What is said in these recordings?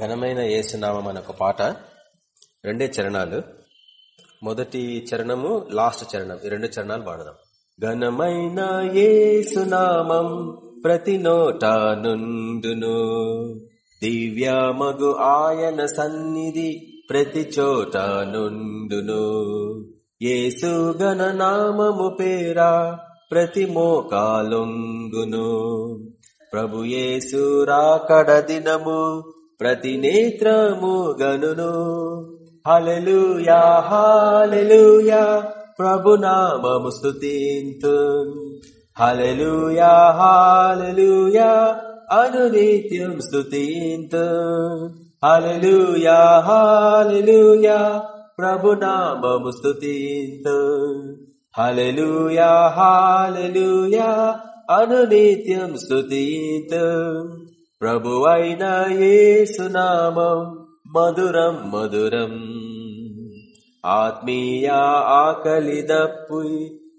ఘనమైన ఏసునామం అనే ఒక పాట. రెండే చరణాలు. మొదటి చరణము లాస్ట్ చరణం. ఈ రెండు చరణాలు పాడదాం ఘనమైన ఏసునామం ప్రతి నోట నుండును. దివ్యమగు ఆయన సన్నిధి ప్రతి చోట నుండును. ఏసు గణనామము పేరా ప్రతి మోకాలుంగును ప్రభు ఏసు రాకడ దినము ప్రతి నేత్రము గనును. హల్లెలూయా హల్లెలూయా ప్రభు నామము స్తుతింతు. హల్లెలూయా హల్లెలూయా అనునిత్యం స్తుతింతు. హల్లెలూయా హల్లెలూయా ప్రభు నామము స్తుతింతు. హల్లెలూయా హల్లెలూయా అనునిత్యం స్తుతింతు. ప్రభువైన యేసునామం మధురం మధురం. ఆత్మీయ ఆకలిదప్పు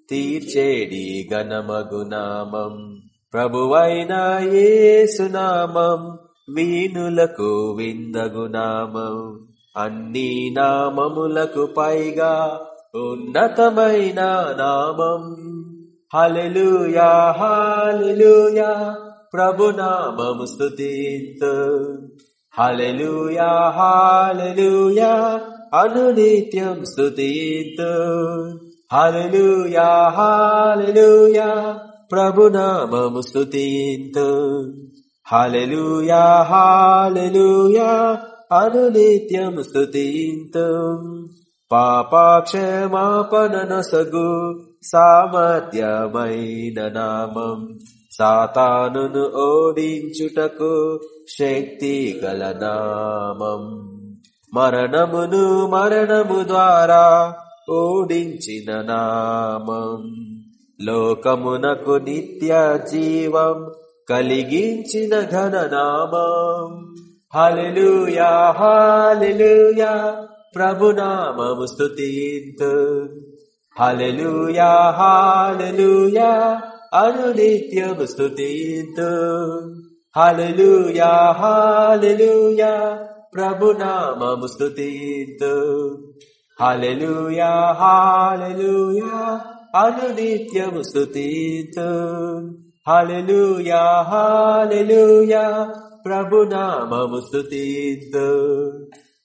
తీర్చేడి గణమగునామం ప్రభువైన యేసునామం వీణులకు విందగునామం అన్ని నామములకు పైగా ఉన్నతమైన నామం. హలలుయా హాలలుయా प्रभुनामं नाममुतिन्तु हल लुयालुया अनुनित्यं स्तुति तु हलुयालुया प्रभुनामं नाम स्तुतिन्तु। हल अनुनित्यं स्तुति पापाक्षमापननसगु क्षमापन स సాతానును ఓడించుటకు శక్తి గల నామం. మరణమును మరణము ద్వారా ఓడించిన నామం. లోకమునకు నిత్య జీవం కలిగించిన ఘన నామం హల్లెలూయా హల్లెలూయా ప్రభునామము స్తుతింతు. హల్లెలూయా హల్లెలూయా అనునిత్యము స్తుతింతు హల్లెలూయా హల్లెలూయా ప్రభునామము స్తుతింతు హల్లెలూయా హల్లెలూయా అనునిత్యము స్తుతింతు హల్లెలూయా హల్లెలూయా ప్రభునామము స్తుతింతు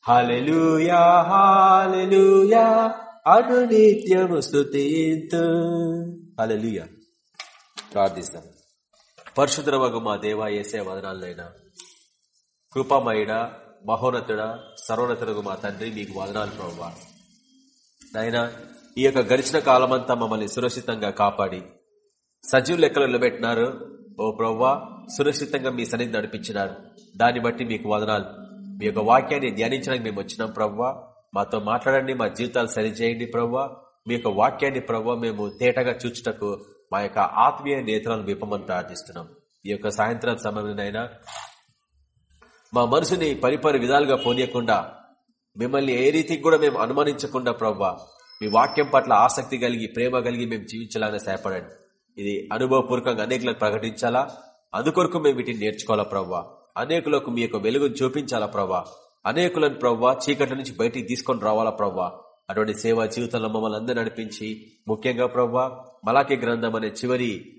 హల్లెలూయా హల్లెలూయా అనునిత్యము స్తుతింతు హల్లెలూయా ప్రార్థిస్తాం. పరిశుద్రవగు మా దేవా ఏసే వదనాలనైనా కృపమయుడ మహోన్నతుడ సర్వోన్నతుడు మా తండ్రి మీకు వదనాలు ప్రభావ నాయన ఈ యొక్క గడిచిన కాలమంతా మమ్మల్ని సురక్షితంగా కాపాడి సజీవ లెక్కలు నిలబెట్టినారు. ఓ ప్రవ్వా సురక్షితంగా మీ సన్నిధి నడిపించినారు. దాన్ని బట్టి మీకు వదనాలు. మీ యొక్క వాక్యాన్ని ధ్యానించడానికి మేము వచ్చినాం ప్రవ్వా. మాతో మాట్లాడండి మా జీవితాలు సరిచేయండి ప్రవ్వా. మీ యొక్క వాక్యాన్ని ప్రవ్వా మేము తేటగా చూచుటకు మా యొక్క ఆత్మీయ నేత్రాలను విప్పమని ప్రార్థిస్తున్నాం. ఈ యొక్క సాయంత్రం సమయంలోనైనా మా మనసుని పరిపరి విధాలుగా పోనీయకుండా మిమ్మల్ని ఏ రీతికి కూడా మేము అనుమానించకుండా ప్రవ్వా మీ వాక్యం పట్ల ఆసక్తి కలిగి ప్రేమ కలిగి మేము జీవించాలని సహాయపడండి. ఇది అనుభవపూర్వకంగా అనేకులకు ప్రకటించాలా? అందుకొరకు మేము వీటిని నేర్చుకోవాలా ప్రవ్వా? అనేకులకు మీ యొక్క వెలుగును చూపించాలా ప్రవ్వా? అనేకులను ప్రవ్వా చీకటి నుంచి బయటికి తీసుకొని రావాలా ప్రవ్వా? అటువంటి సేవా జీవితంలో మమ్మల్ని అందరూ నడిపించి ముఖ్యంగా ప్రవ్వా మలాకి గ్రంథం అనే చివరి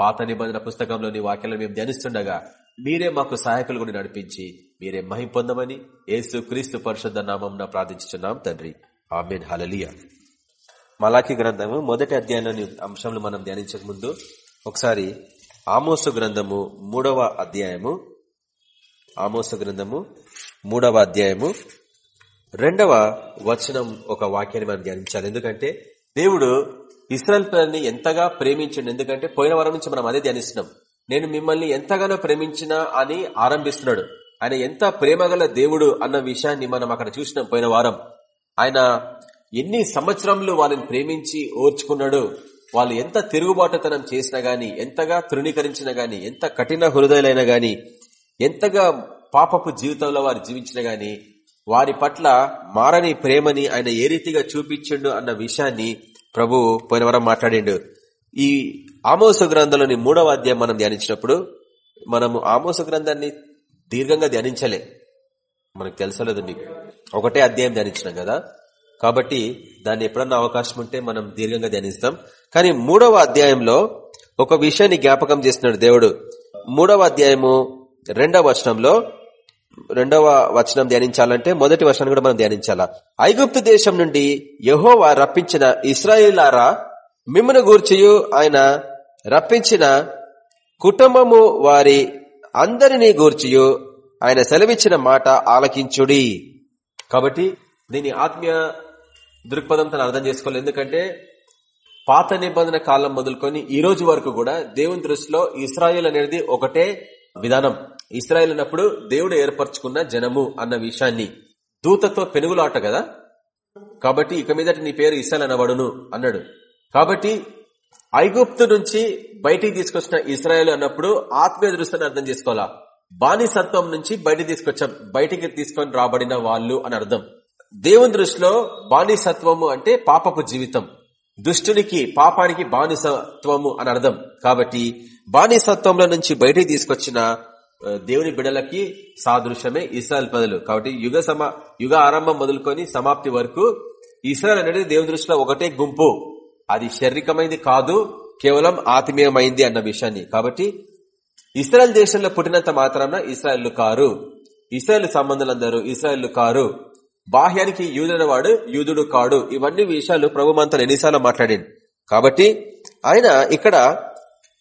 పాత నిబంధన పుస్తకంలోని వాక్యాలను మేము ధ్యానిస్తుండగా మీరే మాకు సహాయకులు కూడా నడిపించి మీరే మహిం పొందమని యేసు క్రీస్తు పరిషత్ నామం ప్రార్థించున్నాం తండ్రి. ఆమెన్. హలలియా మలాఖి గ్రంథము మొదటి అధ్యాయంలోని అంశంలో మనం ధ్యానించక ముందు ఒకసారి ఆమోసు గ్రంథము మూడవ అధ్యాయము ఆమోసు గ్రంథము మూడవ అధ్యాయము రెండవ వచనం ఒక వాక్యాన్ని మనం ధ్యానించాలి. ఎందుకంటే దేవుడు ఇస్రాయల్ పిల్లల్ని ఎంతగా ప్రేమించండి? ఎందుకంటే పోయిన వారం నుంచి మనం అదే ధ్యానిస్తున్నాం. నేను మిమ్మల్ని ఎంతగానో ప్రేమించినా అని ఆరంభిస్తున్నాడు. ఆయన ఎంత ప్రేమగల దేవుడు అన్న విషయాన్ని మనం అక్కడ చూసినాం పోయిన వారం. ఆయన ఎన్ని సంవత్సరంలో వాళ్ళని ప్రేమించి ఓర్చుకున్నాడు? వాళ్ళు ఎంత తిరుగుబాటుతనం చేసినా గాని ఎంతగా తృణీకరించినా గాని ఎంత కఠిన హృదయలైనా గాని ఎంతగా పాపపు జీవితంలో వారు జీవించినా గాని వారి పట్ల మారని ప్రేమని ఆయన ఏ రీతిగా చూపించిండు అన్న విషయాన్ని ప్రభు పోయిన వరం మాట్లాడిండు. ఈ ఆమోస గ్రంథంలోని మూడవ అధ్యాయం మనం ధ్యానించినప్పుడు మనము ఆమోస గ్రంథాన్ని దీర్ఘంగా ధ్యానించలే. మనకు తెలుసలేదు నీకు. ఒకటే అధ్యాయం ధ్యానించినాం కదా. కాబట్టి దాన్ని ఎప్పుడన్నా అవకాశం ఉంటే మనం దీర్ఘంగా ధ్యానిస్తాం. కానీ మూడవ అధ్యాయంలో ఒక విషయాన్ని జ్ఞాపకం చేస్తున్నాడు దేవుడు. మూడవ అధ్యాయము రెండవ వచనంలో రెండవ వచనం ధ్యానించాలంటే మొదటి వచనం కూడా మనం ధ్యానించాలా? ఐగుప్తు దేశం నుండి యహోవా రప్పించిన ఇస్రాయిలారా మిమ్మను గూర్చియు ఆయన రప్పించిన కుటుంబము వారి అందరినీ గూర్చియు ఆయన సెలవిచ్చిన మాట ఆలకించుడి. కాబట్టి దీని ఆత్మీయ దృక్పథంతో అర్థం చేసుకోవాలి. ఎందుకంటే పాత నిబంధన కాలం మొదలుకొని ఈ రోజు వరకు కూడా దేవుని దృష్టిలో ఇస్రాయేల్ అనేది ఒకటే విధానం. ఇస్రాయల్ అన్నప్పుడు దేవుడు ఏర్పరచుకున్న జనము అన్న విషయాన్ని దూతతో పెనుగులాట కదా? కాబట్టి ఇక మీదటి నీ పేరు ఇస్రాయల్ అనబడును అన్నాడు. కాబట్టి ఐగుప్తు నుంచి బయటికి తీసుకొచ్చిన ఇస్రాయల్ అన్నప్పుడు ఆత్మీయ దృష్టిని అర్థం చేసుకోవాలా? బానిసత్వం నుంచి బయటికి తీసుకొచ్చాం. బయటికి తీసుకొని రాబడిన వాళ్ళు అని అర్థం. దేవుని దృష్టిలో బానిసత్వము అంటే పాపపు జీవితం. దుష్టునికి పాపానికి బానిసత్వము అని అర్థం. కాబట్టి బానిసత్వంలో నుంచి బయటికి తీసుకొచ్చిన దేవుని బిడలకి సాదృశ్యమే ఇస్రాయల్ ప్రజలు. కాబట్టి యుగ సమా యుగ ఆరంభం మొదలుకొని సమాప్తి వరకు ఇస్రాయల్ అనేది దేవుని దృష్టిలో ఒకటే గుంపు. అది శారీరకమైంది కాదు కేవలం ఆత్మీయమైంది అన్న విషయాన్ని. కాబట్టి ఇస్రాయల్ దేశంలో పుట్టినంత మాత్రాన ఇస్రాయల్ కారు. ఇస్రాయల్ సంబంధులందరూ ఇస్రాయల్ కారు. బాహ్యానికి యూదుడైన వాడు యూదుడు కాడు. ఇవన్నీ విషయాలు ప్రభు మంతలు ఎన్నిసార్లు మాట్లాడింది కాబట్టి ఆయన ఇక్కడ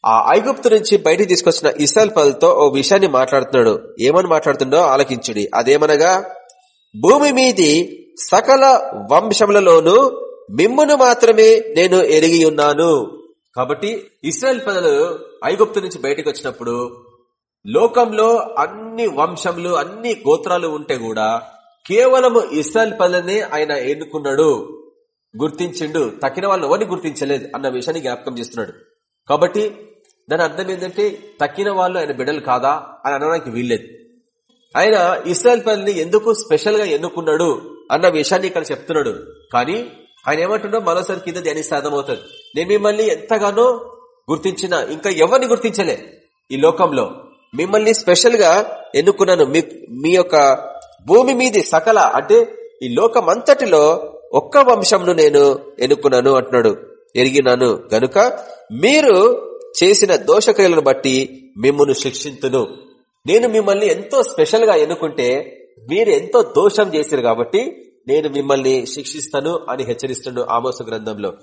ఆ ఐగుప్తు నుంచి బయటికి తీసుకొచ్చిన ఇసాల్ పదతో ఓ విషయాన్ని మాట్లాడుతున్నాడు. ఏమని మాట్లాడుతుండో ఆలకించుడి. అదేమనగా భూమి మీది సకల వంశములలోనూ మిమ్మును మాత్రమే నేను ఎరిగి ఉన్నాను. కాబట్టి ఇస్రాయల్ పదలు ఐగుప్తు నుంచి బయటకు వచ్చినప్పుడు లోకంలో అన్ని వంశములు అన్ని గోత్రాలు ఉంటే కూడా కేవలము ఇస్రాయల్ పదలనే ఆయన ఎన్నుకున్నాడు. గుర్తించిండు. తక్కిన వాళ్ళు ఎవరిని గుర్తించలేదు అన్న విషయాన్ని జ్ఞాపకం చేస్తున్నాడు. కాబట్టి దాని అర్థం ఏంటంటే తక్కిన వాళ్ళు ఆయన బిడ్డలు కాదా అని అనడానికి వీల్లేదు. ఆయన ఇస్రాయల్ పల్లిని ఎందుకు స్పెషల్గా ఎన్నుకున్నాడు అన్న విషయాన్ని ఇక్కడ చెప్తున్నాడు. కానీ ఆయన ఏమంటున్నాడో మరోసారి కింద ధ్యానిస్తే అర్థమవుతుంది. నేను మిమ్మల్ని ఎంతగానో గుర్తించిన ఇంకా ఎవరిని గుర్తించలే ఈ లోకంలో? మిమ్మల్ని స్పెషల్గా ఎన్నుకున్నాను మీ యొక్క భూమి మీది సకల అంటే ఈ లోకమంతటిలో ఒక్క వంశంను నేను ఎన్నుకున్నాను అంటున్నాడు. ఎరిగినాను. గనుక మీరు చేసిన దోషక్రియలను బట్టి మిమ్మల్ని శిక్షించును నేను మిమ్మల్ని ఎంతో స్పెషల్గా ఎన్నుకుంటే మీరు ఎంతో దోషం చేశారు కాబట్టి నేను మిమ్మల్ని శిక్షిస్తాను అని హెచ్చరిస్తున్నాడు ఆమోస గ్రంథంలో.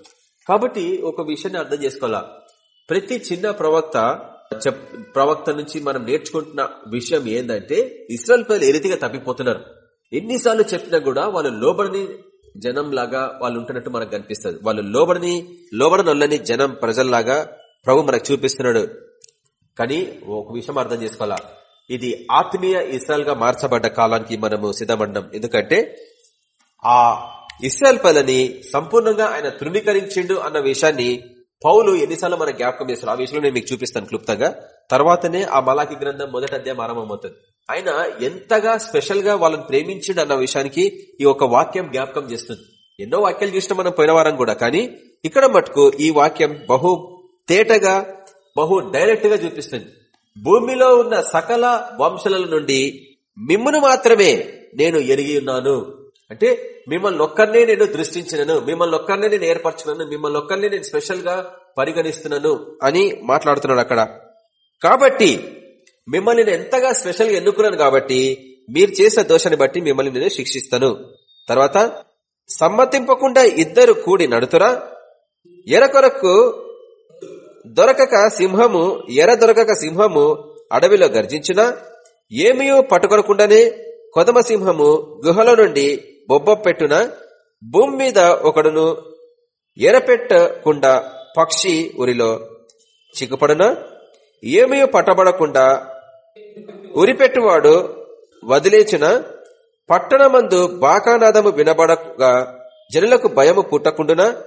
కాబట్టి ఒక విషయాన్ని అర్థం చేసుకోవాలా? ప్రతి చిన్న ప్రవక్త ప్రవక్త నుంచి మనం నేర్చుకుంటున్న విషయం ఏంటంటే ఇస్రాయల్ ప్రజలు ఏ రీతిగా తప్పిపోతున్నారు. ఎన్నిసార్లు చెప్పినా కూడా వాళ్ళు లోబడిని జనం లాగా వాళ్ళు ఉంటున్నట్టు మనకు కనిపిస్తుంది. వాళ్ళు లోబడిని లోబడనొల్లని జనం ప్రజల్లాగా ప్రభు మనకు చూపిస్తున్నాడు. కానీ ఒక విషయం అర్థం చేసుకోవాలా? ఇది ఆత్మీయ ఇస్రాయల్గా మార్చబడ్డ కాలానికి మనము సిద్ధమండం ఎందుకంటే ఆ ఇస్రాయల్ పదని సంపూర్ణంగా ఆయన తృణీకరించిండు అన్న విషయాన్ని పౌలు ఎన్నిసార్లు మన జ్ఞాపకం చేస్తారు ఆ విషయంలో నేను మీకు చూపిస్తాను క్లుప్తంగా. తర్వాతనే ఆ మలాకి గ్రంథం మొదటి అధ్యాయం ఆరంభమవుతుంది. ఆయన ఎంతగా స్పెషల్గా వాళ్ళని ప్రేమించిండు అన్న విషయానికి ఈ ఒక వాక్యం జ్ఞాపకం చేస్తుంది. ఎన్నో వాక్యాలు చూసిన మనం పోయిన వారం కూడా. కానీ ఇక్కడ మటుకు ఈ వాక్యం బహు తేటగా బహు డైరెక్ట్గా చూపిస్తుంది. భూమిలో ఉన్న సకల వంశల నుండి మిమ్మను మాత్రమే నేను ఎరిగి ఉన్నాను. అంటే మిమ్మల్ని ఒక్కరినే నేను దృష్టించినను మిమ్మల్ని ఒక్కరినే నేను ఏర్పరచున్నాను మిమ్మల్ని ఒక్కరినే నేను స్పెషల్గా పరిగణిస్తున్నాను అని మాట్లాడుతున్నాడు అక్కడ. కాబట్టి మిమ్మల్ని నేను ఎంతగా స్పెషల్గా ఎన్నుకున్నాను కాబట్టి మీరు చేసే దోషాన్ని బట్టి మిమ్మల్ని నేను శిక్షిస్తాను. తర్వాత సమ్మతింపకుండా ఇద్దరు కూడి నడుతురా. ఎరకొరకు దొరకక సింహము ఎర దొరకక సింహము అడవిలో గర్జించినా ఏమీయో పట్టుకొనకుండానే కొదమ సింహము గుహలో నుండి బొబ్బ పెట్టున భూమి మీద ఒకడును ఎరపెట్టకుండా పక్షి ఉరిలో చిక్కుపడున. ఏమీ పట్టబడకుండా ఉరిపెట్టువాడు వదిలేచిన పట్టణమందు బాకానాదము వినబడగా జనులకు భయము పుట్టకుండున?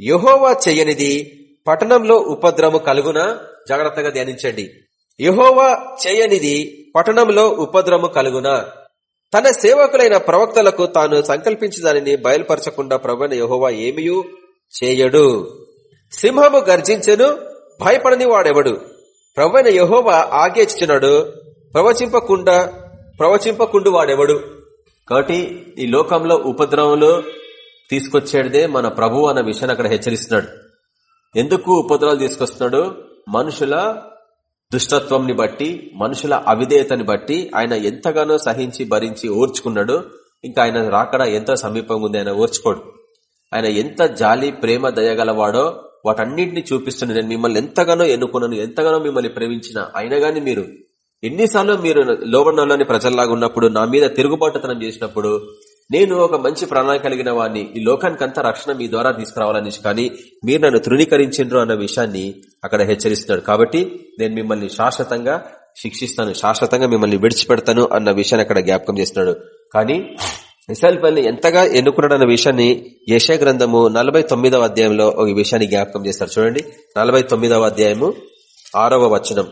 యహోవా చెయ్యనిది పట్టణంలో ఉపద్రము కలుగున? జాగ్రత్తగా ధ్యానించండి. యహోవా చేయనిది పట్టణంలో ఉపద్రము కలుగున? తన సేవకులైన ప్రవక్తలకు తాను సంకల్పించి దానిని బయలుపరచకుండా ప్రభున యహోవా ఏమియూ చేయడు. సింహము గర్జించను భయపడని వాడెవడు? ప్రభువైన యహోవా ఆగేచుచున్నాడు ప్రవచింపకుండా ప్రవచింపకుండు వాడెవడు? కాబట్టి ఈ లోకంలో ఉపద్రవంలో తీసుకొచ్చేదే మన ప్రభు అన్న విషయాన్ని అక్కడ హెచ్చరిస్తున్నాడు. ఎందుకు ఉపద్రవాలు తీసుకొస్తున్నాడు? మనుషుల దుష్టత్వంని బట్టి మనుషుల అవిధేయతని బట్టి ఆయన ఎంతగానో సహించి భరించి ఓర్చుకున్నాడు. ఇంకా ఆయన రాకడ ఎంత సమీపంగా ఉంది ఆయన ఓర్చుకోడు. ఆయన ఎంత జాలి ప్రేమ దయగలవాడో వాటన్నింటిని చూపిస్తుంది నేను మిమ్మల్ని ఎంతగానో ఎన్నుకున్నాను ఎంతగానో మిమ్మల్ని ప్రేమించిన అయినా గాని మీరు ఎన్నిసార్లు మీరు లోబడినలోని ప్రజల్లాగా ఉన్నప్పుడు నా మీద తిరుగుబాటుతనం చేసినప్పుడు నేను ఒక మంచి ప్రణాళిక కలిగిన వాడిని ఈ లోకానికంతా రక్షణ మీ ద్వారా తీసుకురావాలని కానీ మీరు నన్ను తృణీకరించు అన్న విషయాన్ని అక్కడ హెచ్చరిస్తున్నాడు. కాబట్టి నేను మిమ్మల్ని శాశ్వతంగా శిక్షిస్తాను శాశ్వతంగా మిమ్మల్ని విడిచిపెడతాను అన్న విషయాన్ని అక్కడ జ్ఞాపకం చేస్తున్నాడు. కానీ ఇస్రాయల్ పల్లి ఎంతగా ఎన్నుకున్నాడు అన్న విషయాన్ని యశ గ్రంథము నలభై అధ్యాయంలో ఒక విషయాన్ని జ్ఞాపకం చేస్తారు. చూడండి. నలభై అధ్యాయము ఆరవ వచనం.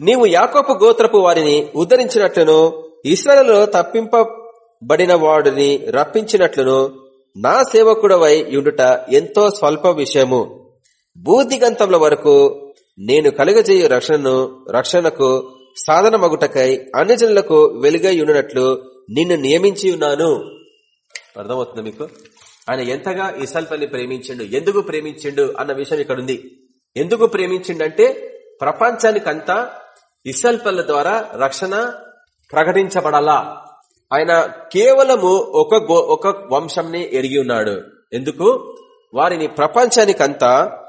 నీవు యాకోపు గోత్రపు వారిని ఉద్ధరించినట్లును ఇస్రాయలలో తప్పింపబడిన వాడిని రప్పించినట్లును నా సేవకుడవై ఉండుట ఎంతో స్వల్ప విషయము. బూదిగంతముల వరకు నేను కలుగజేయు రక్షణను రక్షణకు సాధన మగుటకై అన్యజనులకు వెలుగై ఉండినట్లు నిన్ను నియమించి ఉన్నాను. అర్థమవుతుంది మీకు? ఆయన ఎంతగా ఇసల్పల్ని ప్రేమించిండు ఎందుకు ప్రేమించిండు అన్న విషయం ఇక్కడ ఉంది ఎందుకు ప్రేమించిండంటే ప్రపంచానికంతా ఇసల్పల్ల ద్వారా రక్షణ ప్రకటించబడాలా. ఆయన కేవలము ఒక ఒక వంశంని ఎరిగి ఉన్నాడు. ఎందుకు? వారిని ప్రపంచానికంతా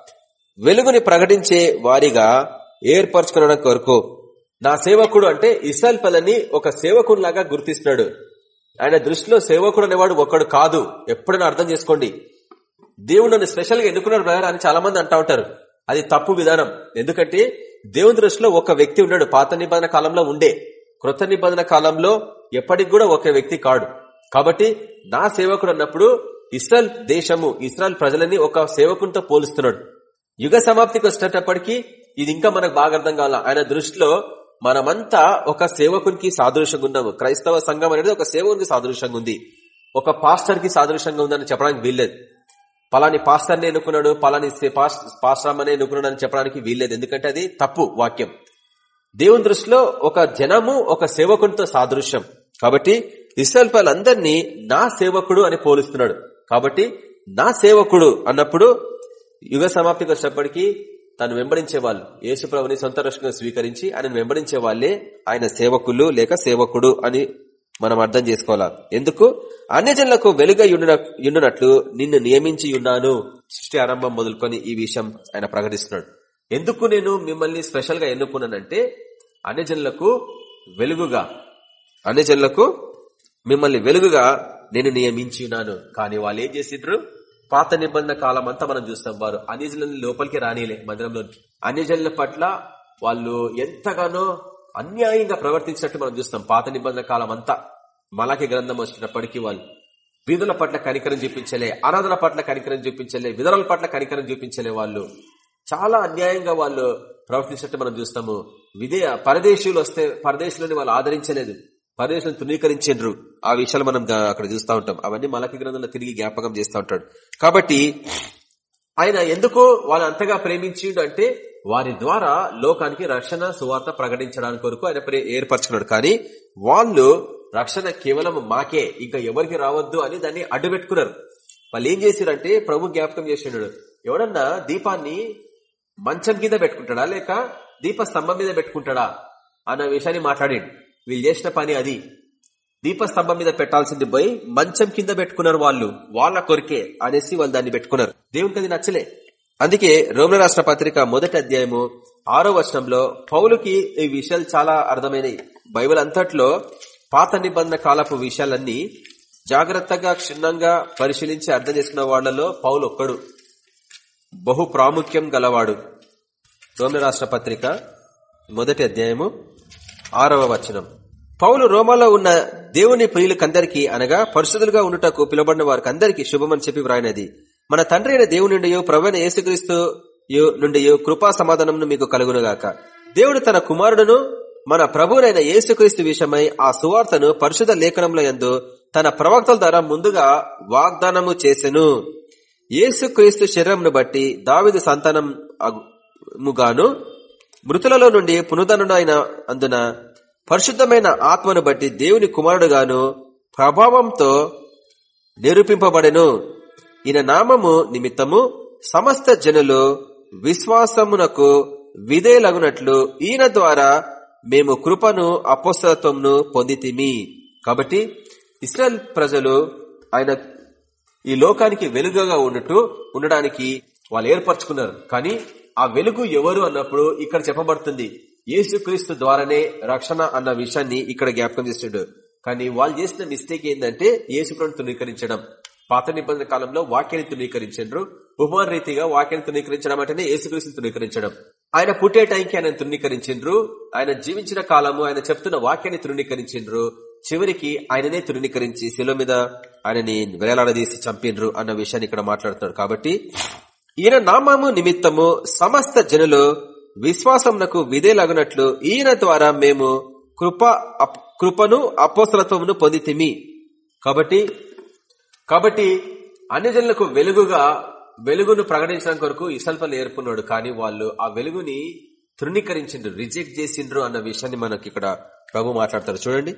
వెలుగుని ప్రకటించే వారిగా ఏర్పరచుకున్న కొరకు. నా సేవకుడు అంటే ఇస్రాయల్ పల్లని ఒక సేవకుడిలాగా గుర్తిస్తున్నాడు. ఆయన దృష్టిలో సేవకుడు అనేవాడు ఒక్కడు కాదు. ఎప్పుడైనా అర్థం చేసుకోండి. దేవుడు నన్ను స్పెషల్గా ఎన్నుకున్నాడు బ్రదర్ అని చాలా మంది అంటా ఉంటారు. అది తప్పు విధానం. ఎందుకంటే దేవుని దృష్టిలో ఒక వ్యక్తి ఉన్నాడు పాత నిబంధన కాలంలో ఉండే. కృత నిబంధన కాలంలో ఎప్పటికి కూడా ఒక వ్యక్తి కాడు. కాబట్టి నా సేవకుడు అన్నప్పుడు ఇస్రాయల్ దేశము ఇస్రాయల్ ప్రజలని ఒక సేవకునితో పోలుస్తున్నాడు. యుగ సమాప్తికి వచ్చినప్పటికీ ఇది ఇంకా మనకు బాగా అర్థం కావాల. ఆయన దృష్టిలో మనమంతా ఒక సేవకునికి సాదృశ్యంగా ఉన్నాము. క్రైస్తవ సంఘం అనేది ఒక సేవకునికి సాదృశ్యంగా ఉంది. ఒక పాస్టర్కి సాదృశ్యంగా ఉందని చెప్పడానికి వీల్లేదు. పలాని పాస్టర్ని ఎన్నుకున్నాడు పలాని పాస్టర్మని ఎన్నుకున్నాడు అని చెప్పడానికి వీల్లేదు. ఎందుకంటే అది తప్పు వాక్యం. దేవుని దృష్టిలో ఒక జనము ఒక సేవకునితో సాదృశ్యం. కాబట్టి ఇస్రాయల్ పలందరినీ నా సేవకుడు అని పోలుస్తున్నాడు. కాబట్టి నా సేవకుడు అన్నప్పుడు యుగ సమాప్తికి వచ్చినప్పటికీ తను వెంబడించే వాళ్ళు యేసుప్రభుని సొంత రక్షణగా స్వీకరించి ఆయన వెంబడించే వాళ్ళే ఆయన సేవకులు లేక సేవకుడు అని మనం అర్థం చేసుకోవాలా? ఎందుకు? అన్యజనులకు వెలుగ యుండునట్లు నిన్ను నియమించి ఉన్నాను. సృష్టి ఆరంభం మొదలుకొని ఈ విషయం ఆయన ప్రకటిస్తున్నాడు. ఎందుకు నేను మిమ్మల్ని స్పెషల్గా ఎన్నుకున్నానంటే అన్యజనులకు వెలుగుగా అన్యజనులకు మిమ్మల్ని వెలుగుగా నేను నియమించి ఉన్నాను. కానీ వాళ్ళు ఏం చేసిండ్రు? పాత నిబంధన కాలం అంతా మనం చూస్తాం. వారు అన్యజనుల లోపలికి రానిలే మందిరంలో అన్యజనుల పట్ల వాళ్ళు ఎంతగానో అన్యాయంగా ప్రవర్తించినట్టు మనం చూస్తాం పాత నిబంధన కాలం అంతా మలాకి గ్రంథం వచ్చినప్పటికీ వాళ్ళు వీధుల పట్ల కనికరం చూపించలే అనాథల పట్ల కనికరం చూపించలే విధుల పట్ల కనికరం చూపించలే వాళ్ళు. చాలా అన్యాయంగా వాళ్ళు ప్రవర్తించినట్టు మనం చూస్తాము. విదే పరదేశీయులు వస్తే పరదేశులని వాళ్ళు ఆదరించలేదు. పరదేశం తృణీకరించు ఆ విషయాలు మనం అక్కడ చూస్తూ ఉంటాం. అవన్నీ మలకి గ్రంథంలో తిరిగి జ్ఞాపకం చేస్తూ ఉంటాడు. కాబట్టి ఆయన ఎందుకు వాళ్ళు అంతగా ప్రేమించిండు అంటే వారి ద్వారా లోకానికి రక్షణ సువార్త ప్రకటించడానికి కొరకు ఆయన ఏర్పరచుకున్నాడు. కానీ వాళ్ళు రక్షణ కేవలం మాకే ఇంకా ఎవరికి రావద్దు అని దాన్ని అడ్డుపెట్టుకున్నారు. వాళ్ళు ఏం చేశారంటే ప్రభు జ్ఞాపకం చేసినాడు ఎవడన్నా దీపాన్ని మంచం కింద పెట్టుకుంటాడా లేక దీప స్తంభం మీద పెట్టుకుంటాడా అన్న విషయాన్ని మాట్లాడి వీళ్ళు చేసిన పని అది. దీపస్తంభం మీద పెట్టాల్సింది పోయి మంచం కింద పెట్టుకున్నారు వాళ్ళు. వాళ్ళ కొరికే అనేసి వాళ్ళు దాన్ని పెట్టుకున్నారు. దేవునికి అది నచ్చలే. అందుకే రోమిల రాష్ట్ర పత్రిక మొదటి అధ్యాయము ఆరో వచనంలో పౌలుకి ఈ విషయాలు చాలా అర్థమైనవి బైబిల్ అంతట్లో పాత నిబంధన కాలపు విషయాలన్నీ జాగ్రత్తగా క్షుణ్ణంగా పరిశీలించి అర్థం చేసుకున్న వాళ్ళలో పౌలు ఒక్కడు. బహు ప్రాముఖ్యం గలవాడు. రోమిల రాష్ట్ర పత్రిక మొదటి అధ్యాయము ఆరవ వచనం. పౌలు రోమాలో ఉన్న దేవుని ప్రియులకందరికీ అనగా పరిశుద్ధులుగా ఉండుటకు పిలువబడిన వారికి అందరికీ శుభమని చెప్పి వ్రాయినది. మన తండ్రి అయిన దేవుని నుండి యేసుక్రీస్తు నుండి కృపా సమాధానం మీకు కలుగునుగాక. దేవుడు తన కుమారుడును మన ప్రభువునైన యేసుక్రీస్తు విషయమై ఆ సువార్తను పరిశుధ లేఖనంలో ఎందు తన ప్రవక్తల ద్వారా ముందుగా వాగ్దానము చేసెను. యేసుక్రీస్తు శరీరంను బట్టి దావిదు సంతానముగాను మృతులలో నుండి పునరుద్ధనుడైన అందున పరిశుద్ధమైన ఆత్మను బట్టి దేవుని కుమారుడుగాను ప్రభావంతో నిరూపింపబడెను. ఈయన నామము నిమిత్తము సమస్త జనులు విశ్వాసమునకు విధేయులగునట్లు ఈయన ద్వారా మేము కృపను అపోస్తత్వంను పొందితిమి. కాబట్టి ఇస్రాయల్ ప్రజలు ఆయన ఈ లోకానికి వెలుగుగా ఉన్నట్టు ఉండడానికి వాళ్ళు ఏర్పరచుకున్నారు. కానీ ఆ వెలుగు ఎవరు అన్నప్పుడు ఇక్కడ చెప్పబడుతుంది. యేసుక్రీస్తు ద్వారానే రక్షణ అన్న విషయాన్ని ఇక్కడ జ్ఞాపకం చేస్తుండడు కానీ వాళ్ళు చేసిన మిస్టేక్ ఏంటంటే యేసుప్రభుని తునీకరించడం పాత నిబంధన కాలంలో వాక్యాన్ని తునీకరించండ్రు ఉపమాన రీతిగా వాక్యాన్ని తునీకరించడం అంటేనే యేసుక్రీస్తుని తునీకరించడం ఆయన పుట్టే టైంకి ఆయన తృణీకరించిండ్రు. ఆయన జీవించిన కాలము ఆయన చెప్తున్న వాక్యాన్ని తృణీకరించిండ్రు. చివరికి ఆయననే తృణీకరించి శిలో మీద ఆయనని వేలాడదీసి చంపిండ్రు అన్న విషయాన్ని ఇక్కడ మాట్లాడుతున్నాడు. కాబట్టి ఈయన నామము నిమిత్తము సమస్త జనులు విశ్వాసమునకు విధేలాగునట్లు ఈయన ద్వారా మేము కృప కృపను అపోసలత్వమును పొందితిమి. కాబట్టి కాబట్టి అన్ని జనులకు వెలుగుగా వెలుగును ప్రకటించడం కొరకు ఇసల్పలు ఏర్పడినాడు కానీ వాళ్ళు ఆ వెలుగుని తృణీకరించిండ్రు రిజెక్ట్ చేసిండ్రు అన్న విషయాన్ని మనకి ఇక్కడ ప్రభు మాట్లాడతారు చూడండి.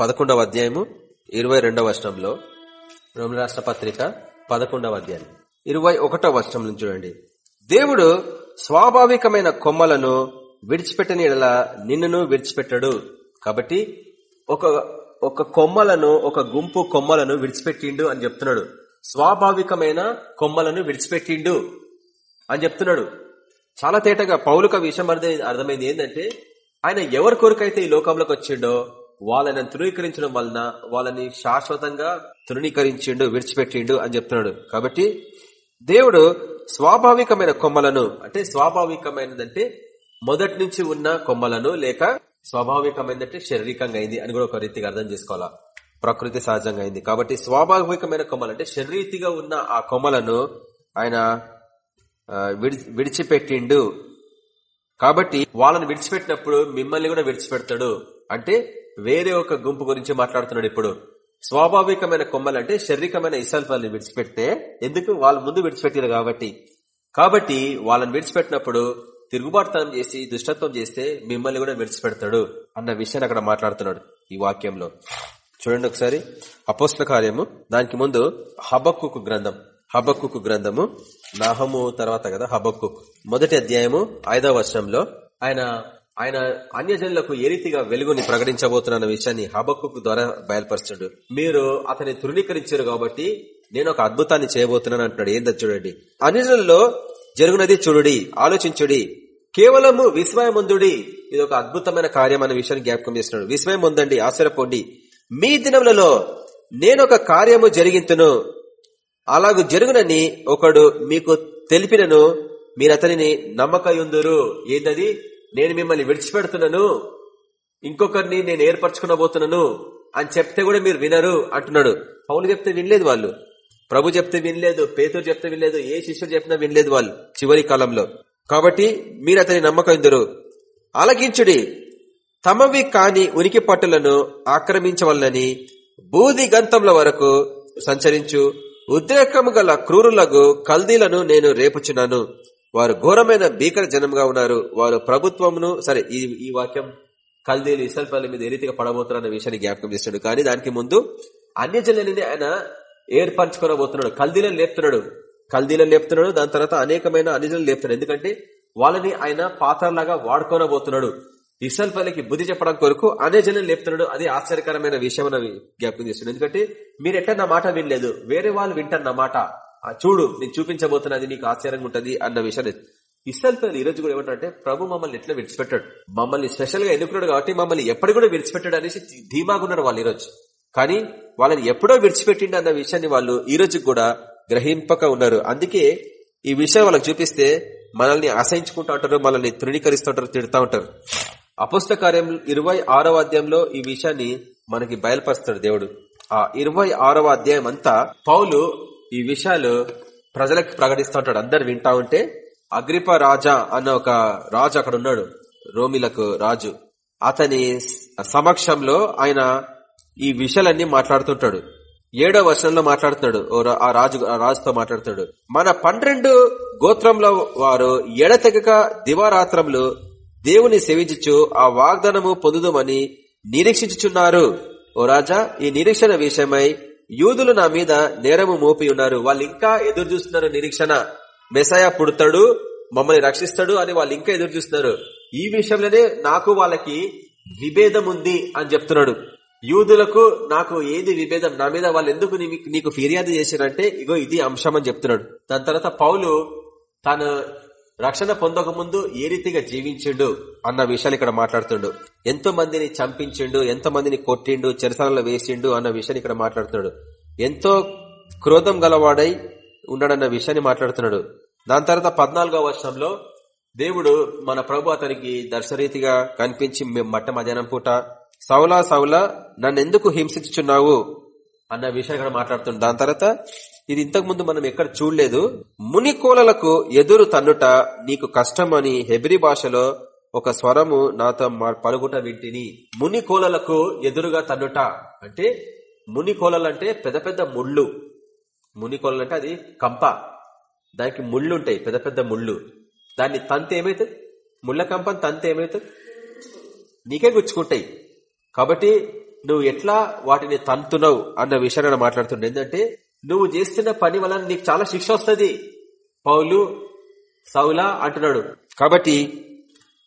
పదకొండవ అధ్యాయము ఇరవై రెండవ వర్షంలో రోమి రాష్ట్ర పత్రిక పదకొండవ అధ్యాయం. ఇరవై ఒకటవ వర్షం నుంచి చూడండి. దేవుడు స్వాభావికమైన కొమ్మలను విడిచిపెట్టని నిన్నును విడిచిపెట్టడు. కాబట్టి ఒక ఒక కొమ్మలను ఒక గుంపు కొమ్మలను విడిచిపెట్టిండు అని చెప్తున్నాడు. స్వాభావికమైన కొమ్మలను విడిచిపెట్టిండు అని చెప్తున్నాడు. చాలా తేటగా పౌలుక విషయం అర్థమైంది ఏంటంటే ఆయన ఎవరి కొరకైతే ఈ లోకంలోకి వచ్చిండో వాళ్ళని తృణీకరించడం వలన వాళ్ళని శాశ్వతంగా తృణీకరించిండు విడిచిపెట్టిండు అని చెప్తున్నాడు. కాబట్టి దేవుడు స్వాభావికమైన కొమ్మలను అంటే స్వాభావికమైనదంటే మొదటి నుంచి ఉన్న కొమ్మలను లేక స్వాభావికమైనదంటే శారీరకంగా అయింది అని కూడా ఒక రీతిగా అర్థం చేసుకోవాలా? ప్రకృతి సహజంగా అయింది. కాబట్టి స్వాభావికమైన కొమ్మలు అంటే శరీరీతిగా ఉన్న ఆ కొమ్మలను ఆయన విడిచిపెట్టిండు. కాబట్టి వాళ్ళని విడిచిపెట్టినప్పుడు మిమ్మల్ని కూడా విడిచిపెడతాడు. అంటే వేరే ఒక గుంపు గురించి మాట్లాడుతున్నాడు ఇప్పుడు. స్వాభావికమైన కొమ్మలంటే శారీరకమైన ఇసల్పాలని విడిచిపెడితే ఎందుకు? వాళ్ళ ముందు విడిచిపెట్టారు కాబట్టి. కాబట్టి వాళ్ళని విడిచిపెట్టినప్పుడు తిరుగుబాటుతనం చేసి దుష్టత్వం చేస్తే మిమ్మల్ని కూడా విడిచిపెడతాడు అన్న విషయాన్ని అక్కడ మాట్లాడుతున్నాడు ఈ వాక్యంలో. చూడండి ఒకసారి. అపోస్ల కార్యము. దానికి ముందు హబక్కు గ్రంథం. హబక్కు గ్రంథము. నాహము తర్వాత కదా హబక్కు మొదటి అధ్యాయము ఐదవ వర్షంలో ఆయన ఆయన అన్యజనులకు ఏ రీతిగా వెలుగుని ప్రకటించబోతున్న విషయాన్ని హబక్కు ద్వారా బయలుపరుస్తాడు. మీరు అతని తృణీకరించారు కాబట్టి నేను ఒక అద్భుతాన్ని చేయబోతున్నాను అంటున్నాడు. ఏందో చూడండి. అన్యజనుల్లో జరుగునది చూడుడి ఆలోచించుడి. కేవలము విస్మయముందుడి. ఇది ఒక అద్భుతమైన కార్యం అనే విషయాన్ని జ్ఞాపకం చేస్తున్నాడు. విస్మయం ఉందండి ఆశ్చర్యపోండి మీ దినములలో నేనొక కార్యము జరిగింతును. అలాగూ జరుగునని ఒకడు మీకు తెలిపినను మీరతనిని నమ్మకయుందురు. ఏందది నేను మిమ్మల్ని విడిచిపెడుతున్నాను. ఇంకొకరిని నేను ఏర్పరచుకునబోతున్నాను అని చెప్తే కూడా మీరు వినరు అంటున్నాడు. పౌలు చెప్తే వినలేదు వాళ్ళు. ప్రభు చెప్తే వినలేదు పేతురు చెప్తే వినలేదు ఏ శిష్యుడు చెప్పినా వినలేదు వాళ్ళు చివరి కాలంలో. కాబట్టి మీరు అతని నమ్మకం ఆలకించుడి. తమవి కాని ఉనికి పట్టులను ఆక్రమించవలనని బూది గంతంల వరకు సంచరించు. ఉద్రేకము గల క్రూరులకు కల్దీలను నేను రేపుచున్నాను. వారు ఘోరమైన భీకర జనంగా ఉన్నారు. వారు ప్రభుత్వమును సరే ఈ ఈ వాక్యం కల్దీలు ఇసల్పల్లి మీద ఏ రీతిగా పడబోతున్న విషయాన్ని జ్ఞాపకం చేస్తున్నాడు. కానీ దానికి ముందు అన్యజనులని ఆయన ఏర్పరచుకోబోతున్నాడు. కల్దీలను లేపుతున్నాడు. కల్దీలను లేపుతున్నాడు. దాని తర్వాత అనేకమైన అన్యజనులు లేపుతున్నాడు. ఎందుకంటే వాళ్ళని ఆయన పాత్రలాగా వాడుకోనబోతున్నాడు ఇసల్పల్లికి బుద్ధి చెప్పడం కొరకు అనే జనం లేపుతున్నాడు. అది ఆశ్చర్యకరమైన విషయం జ్ఞాపకం చేస్తున్నాడు. ఎందుకంటే మీరు ఎట్లా నా మాట వినలేదు? వేరే వాళ్ళు వింటారు నా మాట. చూడు నేను చూపించబోతున్నది నీకు ఆశ్చర్యంగా ఉంటుంది అన్న విషయాన్ని ఇసల్పల్లి ఈ రోజు కూడా ఏమంటారంటే ప్రభు మమ్మల్ని ఎట్లా విడిచిపెట్టాడు? మమ్మల్ని స్పెషల్గా ఎన్నుకున్నాడు కాబట్టి మమ్మల్ని ఎప్పటి కూడా విడిచిపెట్టాడు అనేసి ధీమాగున్నారు వాళ్ళు ఈరోజు. కానీ వాళ్ళని ఎప్పుడో విడిచిపెట్టిండి అన్న విషయాన్ని వాళ్ళు ఈ రోజు కూడా గ్రహింపక ఉన్నారు. అందుకే ఈ విషయం వాళ్ళకి చూపిస్తే మనల్ని అసహించుకుంటా ఉంటారు మనల్ని తృణీకరిస్తుంటారు తిడతా ఉంటారు. అపుస్త కార్యం ఇరవై ఆరవ అధ్యాయంలో ఈ విషయాన్ని మనకి బయలుపరుస్తాడు దేవుడు. ఆ ఇరవై ఆరవ అధ్యాయం అంతా పౌలు ఈ విషయాలు ప్రజలకు ప్రకటిస్తూ ఉంటాడు. అందరు వింటా ఉంటే అగ్రిప రాజా అన్న ఒక రాజు అక్కడ ఉన్నాడు. రోమిలకు రాజు. అతని సమక్షంలో ఆయన ఈ విషయాలన్నీ మాట్లాడుతుంటాడు. ఏడో వర్షంలో మాట్లాడుతున్నాడు. ఆ రాజు ఆ రాజుతో మాట్లాడుతాడు మన పన్నెండు గోత్రంలో వారు ఎడతెగక దివారాత్రములు దేవుని సేవించుచు ఆ వాగ్దానము పొందుదమని నిరీక్షించుచున్నారు. ఓ రాజా ఈ నిరీక్షణ విషయమై యూదులు నా మీద నేరము మోపి ఉన్నారు. వాళ్ళు ఇంకా ఎదురు చూస్తున్నారు నిరీక్షణ. మెసాయ పుడతాడు మమ్మల్ని రక్షిస్తాడు అని వాళ్ళు ఇంకా ఎదురు చూస్తున్నారు. ఈ విషయంలోనే నాకు వాళ్ళకి విభేదం ఉంది అని చెప్తున్నాడు. యూదులకు నాకు ఏది విభేదం? నా మీద వాళ్ళు ఎందుకు నీకు ఫిర్యాదు చేశారంటే ఇగో ఇది అంశం అని చెప్తున్నాడు. దాని తర్వాత పౌలు తాను రక్షణ పొందకముందు ఏ రీతిగా జీవించిండు అన్న విషయాలు ఇక్కడ మాట్లాడుతుండు. ఎంతో మందిని చంపించిండు ఎంతో మందిని కొట్టిండు చెరసాలలో వేసిండు అన్న విషయాన్ని ఇక్కడ మాట్లాడుతున్నాడు ఎంతో క్రోధం గలవాడై ఉన్నాడన్న విషయాన్ని మాట్లాడుతున్నాడు. దాని తర్వాత పద్నాలుగో వర్షంలో దేవుడు మన ప్రభు అతనికి దర్శరీతిగా కనిపించి మట్ట మధ్యాహ్నం పూట సౌలా సౌలా నన్నెందుకు హింసించుచున్నావు? అన్న విషయాన్ని ఇక్కడ మాట్లాడుతున్నాడు దాని తర్వాత ఇది ఇంతకుముందు మనం ఎక్కడ చూడలేదు. మునికోలలకు ఎదురు తన్నుట నీకు కష్టమని హెబ్రి భాషలో ఒక స్వరము నాతో పలుగుట వింటిని. మునికోలలకు ఎదురుగా తన్నుట అంటే మునికోలలంటే పెద్ద పెద్ద ముళ్ళు. మునికోలలు అంటే అది కంప. దానికి ముళ్ళు ఉంటాయి పెద్ద పెద్ద ముళ్ళు. దాన్ని తంత ఏమైతుంది ముళ్ళ కంపని తంత ఏమైతుంది నీకే గుచ్చుకుంటాయి. కాబట్టి నువ్వు ఎట్లా వాటిని తంతున్నావు అన్న విషయాన్ని మాట్లాడుతుండే. ఏంటంటే నువ్వు చేస్తున్న పని వలన నీకు చాలా శిక్ష వస్తుంది. పౌలు సౌలా అంటున్నాడు. కాబట్టి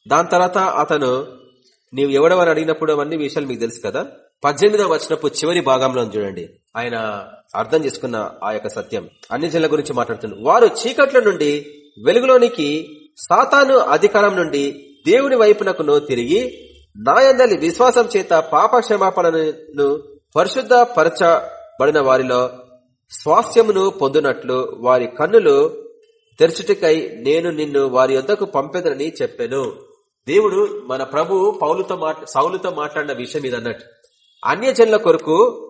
దాని తర్వాత అతను నీవు ఎవడవని అడిగినప్పుడు అన్ని విషయాలు మీకు తెలుసు కదా? పద్దెనిమిదవ వచ్చినప్పుడు చివరి భాగంలో చూడండి. ఆయన అర్థం చేసుకున్న ఆ యొక్క సత్యం. అన్ని జిల్లా గురించి మాట్లాడుతున్నాడు వారు చీకట్ల నుండి వెలుగులోనికి సాతాను అధికారం నుండి దేవుని వైపునకును తిరిగి నాయందలి విశ్వాసం చేత పాప క్షమాపణను పరిశుద్ధ పరచబడిన వారిలో స్వాస్థ్యమును పొందునట్లు వారి కన్నులు తెరచుటికై నేను నిన్ను వారి యొద్దకు పంపెదనని చెప్పాను. దేవుడు మన ప్రభు పౌలుతో సౌలుతో మాట్లాడిన విషయం ఇది అన్నట్టు అన్యజనుల కొరకు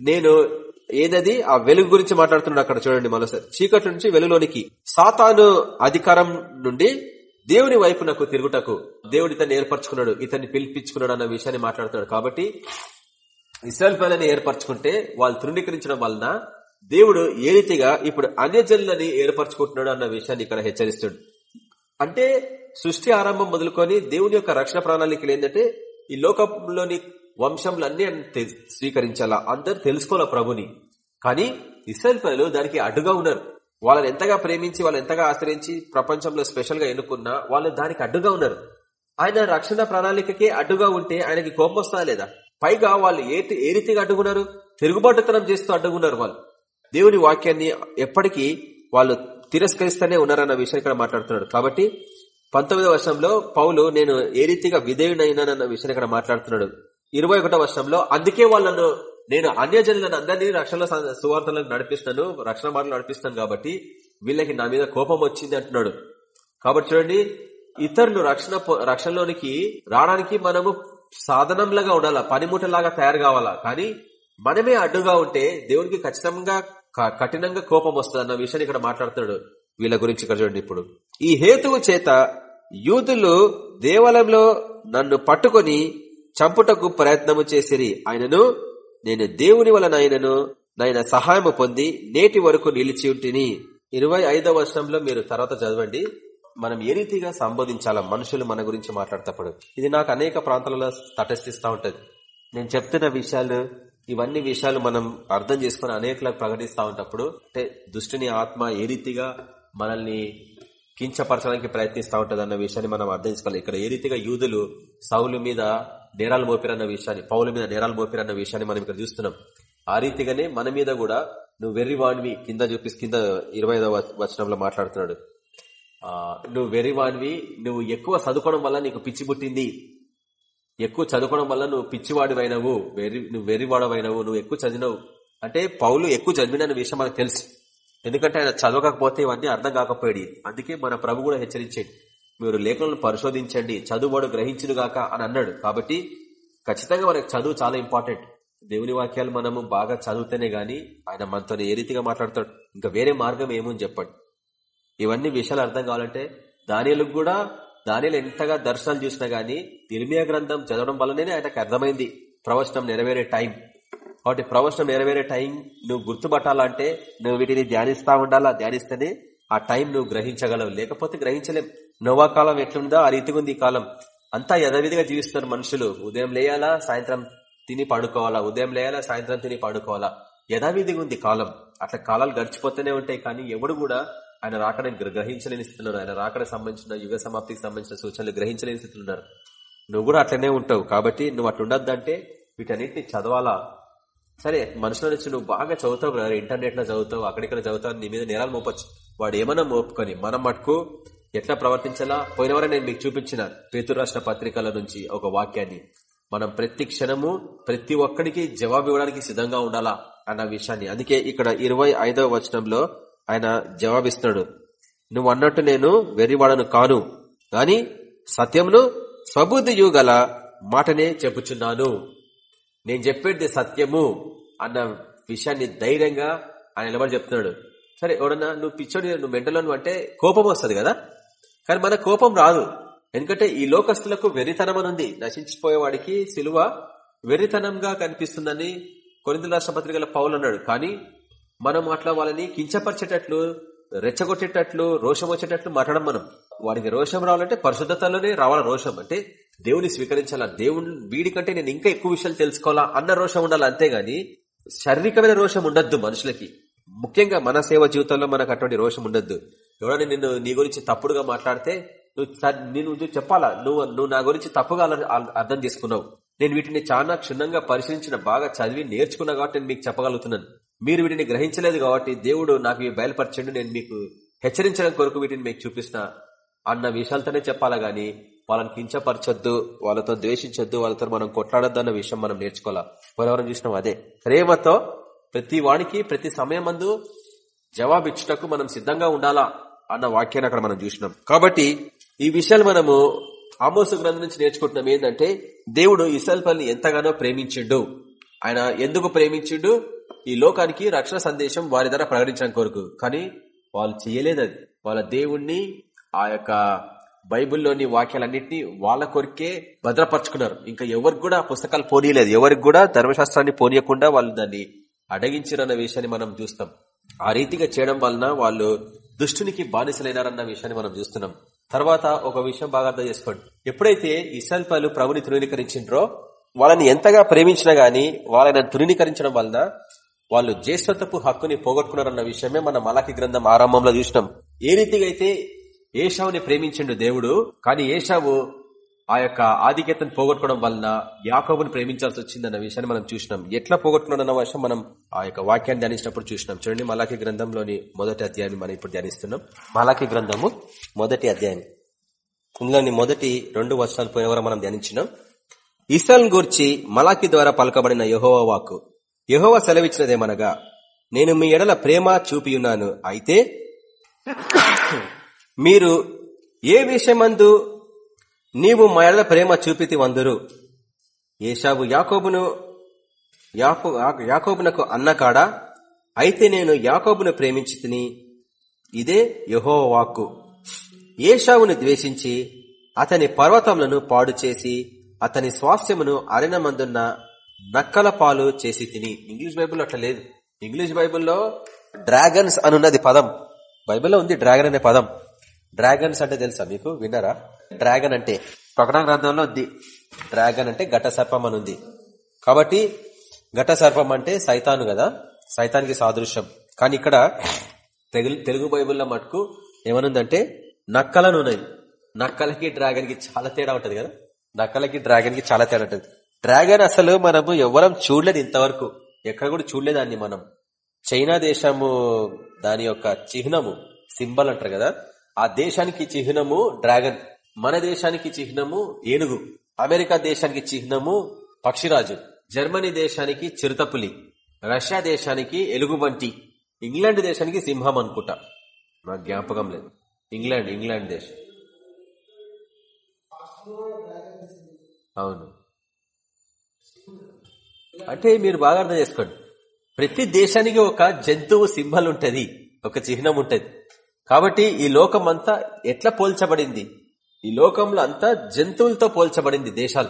నేను ఏదది ఆ వెలుగు గురించి మాట్లాడుతున్నాడు అక్కడ చూడండి మరోసారి. చీకటి నుంచి వెలుగులోనికి. సాతాను అధికారం నుండి దేవుని వైపునకు తిరుగుటకు. దేవుడు ఇతన్ని ఏర్పరచుకున్నాడు ఇతన్ని పిలిపించుకున్నాడు అన్న విషయాన్ని మాట్లాడుతున్నాడు. కాబట్టి ఇస్రాయల్ ప్రజలను ఏర్పరచుకుంటే వాళ్ళు తృణీకరించడం వలన దేవుడు ఏ రీతిగా ఇప్పుడు అన్యజనులని ఏర్పరచుకుంటున్నాడు అన్న విషయాన్ని ఇక్కడ హెచ్చరిస్తాడు అంటే సృష్టి ఆరంభం మొదలుకొని దేవుని యొక్క రక్షణ ప్రణాళికలు ఏంటంటే ఈ లోకంలోని వంశంలన్నీ స్వీకరించాలా? అందరు తెలుసుకోవాలా ప్రభుని? కానీ ఇస్రాయల్ ప్రజలు దానికి అడ్డుగా ఉన్నారు. వాళ్ళని ఎంతగా ప్రేమించి వాళ్ళు ఎంతగా ఆశ్రయించి ప్రపంచంలో స్పెషల్గా ఎన్నుకున్నా వాళ్ళు దానికి అడ్డుగా ఉన్నారు. ఆయన రక్షణ ప్రణాళికకే అడ్డుగా ఉంటే ఆయనకి కోపం వస్తుందా లేదా? పైగా వాళ్ళు ఏ ఏ రీతిగా అడ్డుకున్నారు తిరుగుబాటుతనం చేస్తూ అడ్డుకున్నారు వాళ్ళు. దేవుని వాక్యాన్ని ఎప్పటికీ వాళ్ళు తిరస్కరిస్తూనే ఉన్నారన్న విషయం ఇక్కడ మాట్లాడుతున్నాడు. కాబట్టి పంతొమ్మిదవ వర్షంలో పౌలు నేను ఏ రీతిగా విధేయునైనానన్న విషయం ఇక్కడ మాట్లాడుతున్నాడు. ఇరవై ఒకటో వర్షంలో అందుకే వాళ్ళను నేను అన్యజనులను అందరినీ రక్షణ సువార్తలకు నడిపిస్తాను రక్షణ మాటలు నడిపిస్తాను కాబట్టి వీళ్ళకి నా మీద కోపం వచ్చింది అంటున్నాడు. కాబట్టి చూడండి ఇతరులు రక్షణ రక్షణలోనికి రావడానికి మనము సాధనంలాగా ఉండాలా? పనిముటలాగా తయారు కావాలా? కానీ మనమే అడ్డుగా ఉంటే దేవునికి ఖచ్చితంగా కఠినంగా కోపం వస్తుంది అన్న విషయాన్ని ఇక్కడ మాట్లాడుతున్నాడు వీళ్ళ గురించి ఇక్కడ చూడండి ఇప్పుడు. ఈ హేతువు చేత యూదులు దేవాలయంలో నన్ను పట్టుకొని చంపుటకు ప్రయత్నము చేసిరి. ఆయనను నేను దేవుని వలన ఆయనను నాయన సహాయము పొంది నేటి వరకు నిలిచి ఉంటిని. ఇరవై ఐదవ వర్షంలో మీరు తర్వాత చదవండి. మనం ఏ రీతిగా సంబోధించాలా? మనుషులు మన గురించి మాట్లాడతప్పుడు ఇది నాకు అనేక ప్రాంతాలలో తటస్థిస్తా ఉంటది. నేను చెప్తున్న విషయాలు ఇవన్నీ విషయాలు మనం అర్థం చేసుకుని అనేకలకు ప్రకటిస్తా ఉంటప్పుడు అంటే దుష్టిని ఆత్మ ఏ రీతిగా మనల్ని కించపరచడానికి ప్రయత్నిస్తూ ఉంటుంది అన్న విషయాన్ని మనం అర్థం చేసుకోవాలి. ఇక్కడ ఏ రీతిగా యూదులు సౌలు మీద నేరాలు మోపిరన్న విషయాన్ని పౌల మీద నేరాలు మోపిరన్న విషయాన్ని మనం ఇక్కడ చూస్తున్నాం. ఆ రీతిగానే మన మీద కూడా నువ్వు వెర్రివాణ్వి కింద చూపిస్తు కింద ఇరవై వచనంలో మాట్లాడుతున్నాడు. నువ్వు వెర్రివాణ్వి నువ్వు ఎక్కువ చదువుకోవడం వల్ల నీకు పిచ్చి పుట్టింది. ఎక్కువ చదువుకోవడం వల్ల నువ్వు పిచ్చివాడివైనవు వెర్రి నువ్వు వెర్రివాడవైనవు నువ్వు ఎక్కువ చదివినవు. అంటే పౌలు ఎక్కువ చదివిన విషయం మనకు తెలుసు. ఎందుకంటే ఆయన చదవకపోతే ఇవన్నీ అర్థం కాకపోయాడు అందుకే మన ప్రభు కూడా హెచ్చరించండి మీరు లేఖలను పరిశోధించండి చదువువాడు గ్రహించునుగాక అని అన్నాడు. కాబట్టి ఖచ్చితంగా మనకు చదువు చాలా ఇంపార్టెంట్. దేవుని వాక్యాలు మనము బాగా చదివితేనే గాని ఆయన మనతో ఏ రీతిగా మాట్లాడతాడు. ఇంకా వేరే మార్గం ఏమని చెప్పండి. ఇవన్నీ విషయాలు అర్థం కావాలంటే దానిలకు కూడా దానిలో ఎంతగా దర్శనాలు చూసినా గానీ తిరుమియా గ్రంథం చదవడం వల్లనే ఆయనకు అర్థమైంది. ప్రవచనం నెరవేరే టైం. కాబట్టి ప్రవచనం నెరవేరే టైం నువ్వు గుర్తుపట్టాలంటే నువ్వు వీటిని ధ్యానిస్తా ఉండాలా? ధ్యానిస్తేనే ఆ టైం నువ్వు గ్రహించగలవు. లేకపోతే గ్రహించలేం. నోవా కాలం ఎట్లుందో ఆ రీతిగా ఉంది ఈ కాలం. అంతా యథవిధిగా జీవిస్తున్నారు మనుషులు. ఉదయం లేయాలా? సాయంత్రం తిని పడుకోవాలా? ఉదయం లేయాలా? సాయంత్రం తిని పడుకోవాలా? యథావిధిగా ఉంది కాలం. అట్లా కాలాలు గడిచిపోతూనే ఉంటాయి కానీ ఎవడు కూడా ఆయన రాకడ గ్రహించలేని స్థితిలో ఆయన రాకడ సంబంధించిన యుగ సమాప్తికి సంబంధించిన సూచనలు గ్రహించలేని స్థితిలో ఉన్నారు. నువ్వు కూడా అట్లనే ఉంటావు కాబట్టి నువ్వు అట్లుండద్దంటే వీటన్నిటిని చదవాలా? సరే మనుషుల నుంచి నువ్వు బాగా చదువుతావు కదా ఇంటర్నెట్లో చదువుతావు అక్కడిక్కడ చదువుతావు నీ మీద నేరాలు మోపచ్చు. వాడు ఏమన్నా మోపుకొని మనం మటుకు ఎట్లా ప్రవర్తించాలా? పోయినవరే నేను మీకు చూపించిన పేతురాష్ట్ర పత్రికల నుంచి ఒక వాక్యాన్ని. మనం ప్రతి క్షణము ప్రతి ఒక్కడికి జవాబు ఇవ్వడానికి సిద్ధంగా ఉండాలా? అన్న విషయాన్ని. అందుకే ఇక్కడ ఇరవై ఐదవ వచనంలో ఆయన జవాబిస్తున్నాడు నువ్వు అన్నట్టు నేను వెర్రివాడను కాను గాని సత్యమును స్వబుద్ధియు గల మాటనే చెప్పుచున్నాను. నేను చెప్పేది సత్యము అన్న విషయాన్ని ధైర్యంగా ఆయన నిలబడి చెప్తున్నాడు. సరే ఎవడన్నా నువ్వు పిచ్చోడి నువ్వు మెంటలో అంటే కోపం వస్తుంది కదా? కానీ మన కోపం రాదు. ఎందుకంటే ఈ లోకస్తులకు వెర్రితనం ఉంది నశించిపోయేవాడికి సిలువ వెర్రితనంగా కనిపిస్తుందని కొరింత రాష్ట్ర పౌలు అన్నాడు. కానీ మనం అట్లా వాళ్ళని కించపరిచేటట్లు రెచ్చగొట్టేటట్లు రోషం వచ్చేటట్లు మాట్లాడడం మనం. వాడికి రోషం రావాలంటే పరిశుద్ధతలోనే రావాల రోషం. అంటే దేవుని స్వీకరించాలా? దేవుని వీడి కంటే నేను ఇంకా ఎక్కువ విషయాలు తెలుసుకోవాలా అన్న రోషం ఉండాలి? అంతేగాని శారీరకమైన రోషం ఉండద్దు మనుషులకి. ముఖ్యంగా మన సేవ జీవితంలో మనకు అటువంటి రోషం ఉండద్దు. ఎవరైనా నిన్ను నీ గురించి తప్పుడుగా మాట్లాడితే నువ్వు నేను చెప్పాలా? నువ్వు నువ్వు నా గురించి తప్పుగా అర్థం చేసుకున్నావు. నేను వీటిని చాలా క్షుణ్ణంగా పరిశీలించిన బాగా చదివి నేర్చుకున్నా కాబట్టి నేను మీకు చెప్పగలుగుతున్నాను. మీరు వీటిని గ్రహించలేదు కాబట్టి దేవుడు నాకు ఇవి బయలుపరచండి. నేను మీకు హెచ్చరించడం కొరకు వీటిని మీకు చూపిస్తున్నా. అన్న విషయాలతోనే చెప్పాలా గాని వాళ్ళని కించపరచొద్దు వాళ్ళతో ద్వేషించొద్దు వాళ్ళతో మనం కొట్లాడొద్దు అన్న విషయం మనం నేర్చుకోవాలా? పోలవరం చూసినాం అదే. ప్రేమతో ప్రతి వాడికి ప్రతి సమయం మందు జవాబిచ్చుటకు మనం సిద్ధంగా ఉండాలా అన్న వాక్యాన్ని అక్కడ మనం చూసినాం. కాబట్టి ఈ విషయాలు మనము ఆమోసు గ్రంథం నుంచి నేర్చుకుంటున్నాం. ఏంటంటే దేవుడు ఇసల్పల్ని ఎంతగానో ప్రేమించిండు. ఆయన ఎందుకు ప్రేమించిండు? ఈ లోకానికి రక్షణ సందేశం వారి ద్వారా ప్రకటించడం కొరకు. కానీ వాళ్ళు చేయలేదు అది. వాళ్ళ దేవుణ్ణి ఆ యొక్క బైబిల్లోని వాక్యాలన్నింటినీ వాళ్ళ కొరికే భద్రపరుచుకున్నారు. ఇంకా ఎవరికి కూడా పుస్తకాలు పోనీయలేదు. ఎవరికి కూడా ధర్మశాస్త్రాన్ని పోనీయకుండా వాళ్ళు దాన్ని అడగించారన్న విషయాన్ని మనం చూస్తాం. ఆ రీతిగా చేయడం వలన వాళ్ళు దుష్టునికి బానిసలైనారన్న విషయాన్ని మనం చూస్తున్నాం. తర్వాత ఒక విషయం బాగా అర్థం చేసుకోండి. ఎప్పుడైతే ఇసల్పలు ప్రభుని తృణీకరించిండ్రో వాళ్ళని ఎంతగా ప్రేమించినా గాని వాళ్ళని తృణీకరించడం వలన వాళ్ళు జ్యేష్ఠతపు హక్కుని పోగొట్టుకున్నారన్న విషయమే మనం మలాకి గ్రంథం ఆరంభంలో చూసినాం. ఏ రీతిగా అయితే ఏషావుని ప్రేమించిండు దేవుడు కానీ ఏషావు ఆ యొక్క ఆధిక్యతను పోగొట్టుకోవడం వలన యాకోబుని ప్రేమించాల్సి వచ్చిందన్న విషయాన్ని మనం చూసినాం. ఎట్లా పోగొట్టుకున్నాడన్న విషయం మనం ఆ యొక్క వాక్యాన్ని ధ్యానించినప్పుడు చూసినాం. చూడండి మలాఖీ గ్రంథంలోని మొదటి అధ్యాయాన్ని మనం ఇప్పుడు ధ్యానిస్తున్నాం. మలాఖీ గ్రంథము మొదటి అధ్యాయం. ఇందులోని మొదటి రెండు వర్షాలు పోయిన మనం ధ్యానించినాం. ఇస్రాయల్ గూర్చి మలాకి ద్వారా పలకబడిన యహోవ వాక్కు. యహోవ సెలవిచ్చినదేమనగా నేను మీ ఎడల ప్రేమ చూపియున్నాను. అయితే మీరు ఏ విషయమందు నీవు మా ఎడల ప్రేమ చూపితి వందురు? ఏషాబు యాకోబును యాకోబునకు అన్నకాడా అయితే నేను యాకోబును ప్రేమించి తిని ఇదే యహో వాక్కు. ఏషావును ద్వేషించి అతని పర్వతములను పాడు చేసి అతని స్వాస్థ్యమును అరణమందున్న నక్కల పాలు చేసి తిని. ఇంగ్లీష్ బైబుల్ అట్లా లేదు. ఇంగ్లీష్ బైబుల్లో డ్రాగన్స్ అనున్నది పదం. బైబిల్లో ఉంది డ్రాగన్ అనే పదం. డ్రాగన్స్ అంటే తెలుసా మీకు? విన్నారా? డ్రాగన్ అంటే ప్రకటన గ్రంథంలో ఉంది. డ్రాగన్ అంటే ఘట సర్పం అని ఉంది కాబట్టి ఘట సర్పం అంటే సైతాను కదా? సైతానికి సాదృశ్యం. కానీ ఇక్కడ తెలుగు బైబుల్లో మటుకు ఏమనుందంటే నక్కలను ఉన్నాయి. నక్కలకి డ్రాగన్కి చాలా తేడా ఉంటది కదా? నక్కలకి డ్రాగన్కి చాలా తేడా ఉంటది. డ్రాగన్ అసలు మనము ఎవరం చూడలేదు ఇంతవరకు. ఎక్కడ కూడా చూడలేదాన్ని మనం. చైనా దేశము దాని యొక్క చిహ్నము సింబల్ అంటారు కదా? ఆ దేశానికి చిహ్నము డ్రాగన్. మన దేశానికి చిహ్నము ఏనుగు. అమెరికా దేశానికి చిహ్నము పక్షిరాజు. జర్మనీ దేశానికి చిరుతపులి. రష్యా దేశానికి ఎలుగుబంటి. ఇంగ్లాండ్ దేశానికి సింహం అనుకుంటా. నాకు జ్ఞాపకం లేదు. ఇంగ్లాండ్ ఇంగ్లాండ్ దేశం. అవును. అంటే మీరు బాగా అర్థం చేసుకోండి. ప్రతి దేశానికి ఒక జంతువు సింబల్ ఉంటది ఒక చిహ్నం ఉంటది. కాబట్టి ఈ లోకం అంతా ఎట్లా పోల్చబడింది? ఈ లోకంలో అంతా జంతువులతో పోల్చబడింది దేశాలు.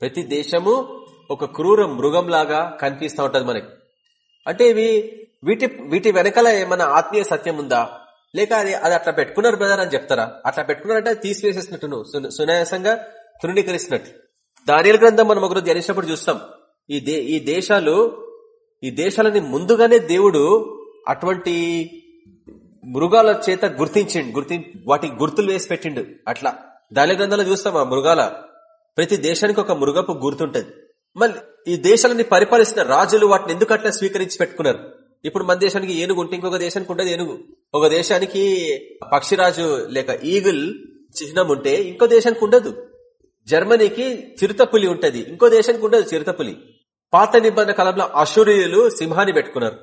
ప్రతి దేశము ఒక క్రూర మృగం లాగా కనిపిస్తూ ఉంటది మనకి. అంటే ఇవి వీటి వీటి వెనకాల ఏమైనా ఆత్మీయ సత్యం ఉందా? లేక అది అది అట్లా పెట్టుకున్నారు బ్రదర్ అని చెప్తారా? అట్లా పెట్టుకున్నారంటే అది తీసివేసేసినట్టు నువ్వు సునాయాసంగా తృణీకరిస్తున్నట్టు. దానిల గ్రంథం మనం ఒకరోజు ధ్యానించినప్పుడు చూస్తాం. ఈ దే ఈ దేశాలు ఈ దేశాలని ముందుగానే దేవుడు అటువంటి మృగాల చేత గుర్తించిండు గుర్తి వాటికి గుర్తులు వేసి పెట్టిండు. అట్లా దాని గ్రంథాలు చూస్తాం ఆ మృగాల. ప్రతి దేశానికి ఒక మృగపు గుర్తుంటది. మళ్ళీ ఈ దేశాలని పరిపాలిస్తున్న రాజులు వాటిని ఎందుకు అట్లా స్వీకరించి పెట్టుకున్నారు? ఇప్పుడు మన దేశానికి ఏనుగు ఉంటే ఇంకొక దేశానికి ఉండదు ఏనుగు. ఒక దేశానికి పక్షిరాజు లేక ఈగిల్ చిహ్నం ఉంటే ఇంకో దేశానికి ఉండదు. జర్మనీకి చిరుతపులి ఉంటది. ఇంకో దేశానికి ఉండదు చిరుతపులి. పాత నిబంధన కాలంలో అశూరియులు సింహాన్ని పెట్టుకున్నారు.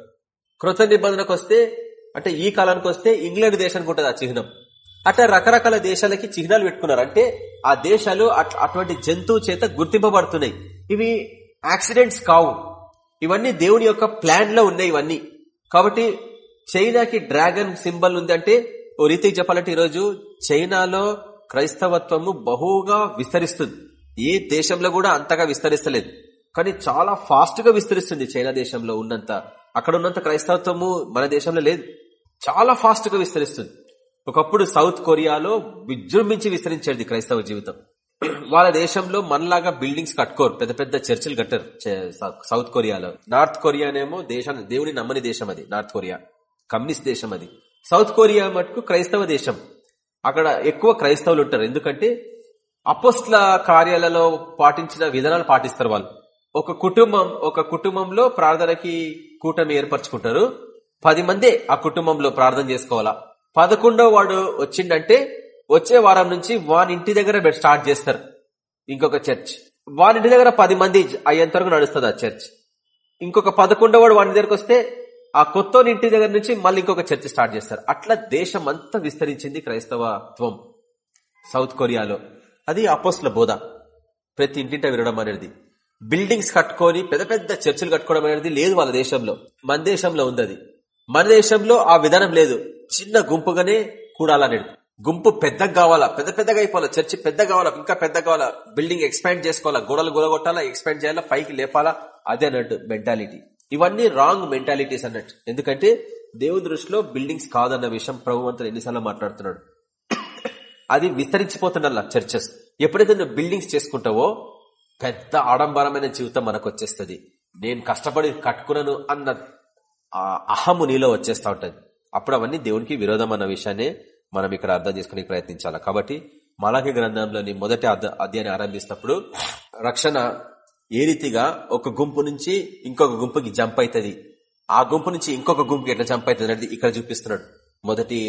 కృత నిబంధనకు వస్తే అంటే ఈ కాలానికి వస్తే ఇంగ్లాండ్ దేశానికి ఉంటుంది ఆ చిహ్నం. అట్లా రకరకాల దేశాలకి చిహ్నాలు పెట్టుకున్నారు. అంటే ఆ దేశాలు అట్- అటువంటి జంతువు చేత గుర్తింపబడుతున్నాయి. ఇవి యాక్సిడెంట్స్ కావు. ఇవన్నీ దేవుని యొక్క ప్లాన్లో ఉన్నాయి ఇవన్నీ. కాబట్టి చైనాకి డ్రాగన్ సింబల్ ఉంది అంటే ఓ రీతికి చెప్పాలంటే ఈరోజు చైనాలో క్రైస్తవత్వము బహుగా విస్తరిస్తుంది. ఏ దేశంలో కూడా అంతగా విస్తరిస్తలేదు. కానీ చాలా ఫాస్ట్గా విస్తరిస్తుంది చైనా దేశంలో ఉన్నంత. అక్కడ ఉన్నంత క్రైస్తవత్వము మన దేశంలో లేదు. చాలా ఫాస్ట్గా విస్తరిస్తుంది. ఒకప్పుడు సౌత్ కొరియాలో విజృంభించి విస్తరించేది క్రైస్తవ జీవితం. వాళ్ళ దేశంలో మనలాగా బిల్డింగ్స్ కట్టుకోరు. పెద్ద పెద్ద చర్చిలు కట్టారు చే- సౌత్ కొరియాలో. నార్త్ కొరియానేమో దేశాన్ని దేవుని నమ్మని దేశం అది నార్త్ కొరియా. కమ్యూనిస్ట్ దేశం అది. సౌత్ కొరియా మటుకు క్రైస్తవ దేశం. అక్కడ ఎక్కువ క్రైస్తవులు ఉంటారు. ఎందుకంటే అపోస్ట్ల కార్యాలలో పాటించిన విధానాలు పాటిస్తారు వాళ్ళు. ఒక కుటుంబం ఒక కుటుంబంలో ప్రార్థనకి కూటమి ఏర్పరచుకుంటారు. పది మందే ఆ కుటుంబంలో ప్రార్థన చేసుకోవాలా? పదకొండో వాడు వచ్చిండంటే వచ్చే వారం నుంచి వాని ఇంటి దగ్గర స్టార్ట్ చేస్తారు. ఇంకొక చర్చ్. వాని ఇంటి దగ్గర పది మంది అయ్యేంత వరకు నడుస్తుంది ఆ చర్చ్. ఇంకొక పదకొండో వాడు వాని దగ్గరకు వస్తే ఆ కొత్త ఇంటి దగ్గర నుంచి మళ్ళీ ఇంకొక చర్చ్ స్టార్ట్ చేస్తారు. అట్లా దేశం అంతా విస్తరించింది క్రైస్తవత్వం సౌత్ కొరియాలో. అది అపోస్ల బోధ. ప్రతి ఇంటింట వినడం అనేది. బిల్డింగ్స్ కట్టుకొని పెద్ద పెద్ద చర్చిలు కట్టుకోవడం అనేది లేదు వాళ్ళ దేశంలో. మన దేశంలో ఉంది అది మన దేశంలో ఆ విధానం లేదు. చిన్న గుంపుగానే కూడాలనేది గుంపు పెద్దగా కావాలా? పెద్ద పెద్దగా అయిపోవాలా? చర్చి పెద్ద కావాలా? ఇంకా పెద్ద కావాలా? బిల్డింగ్ ఎక్స్పాండ్ చేసుకోవాలా? గోడలు గోలగొట్టాలా? ఎక్స్పాండ్ చేయాలా? పైకి లేపాలా? అదే అన్నట్టు మెంటాలిటీ. ఇవన్నీ రాంగ్ మెంటాలిటీస్ అన్నట్టు. ఎందుకంటే దేవుని దృష్టిలో బిల్డింగ్స్ కాదన్న విషయం ప్రభువంతులు ఎన్నిసార్లు మాట్లాడుతున్నాడు. అది విస్తరించిపోతుండాల చర్చెస్. ఎప్పుడైతే నువ్వు బిల్డింగ్స్ చేసుకుంటావో పెద్ద ఆడంబరమైన జీవితం మనకు వచ్చేస్తుంది నేను కష్టపడి కట్టుకున్నాను అన్న అహము నీలో వచ్చేస్తూ ఉంటుంది. అప్పుడు అవన్నీ దేవునికి విరోధం అన్న విషయాన్ని మనం ఇక్కడ అర్థం చేసుకునే ప్రయత్నించాలి. కాబట్టి మలాఖీ గ్రంథంలోని మొదటి అధ్య- అధ్యాయాన్ని ఆరంభిస్తున్నప్పుడు రక్షణ ఏ రీతిగా ఒక గుంపు నుంచి ఇంకొక గుంపుకి జంప్ అవుతుంది ఆ గుంపు నుంచి ఇంకొక గుంపుకి ఎట్లా జంప్ అవుతుంది అనేది ఇక్కడ చూపిస్తున్నాడు మొదటి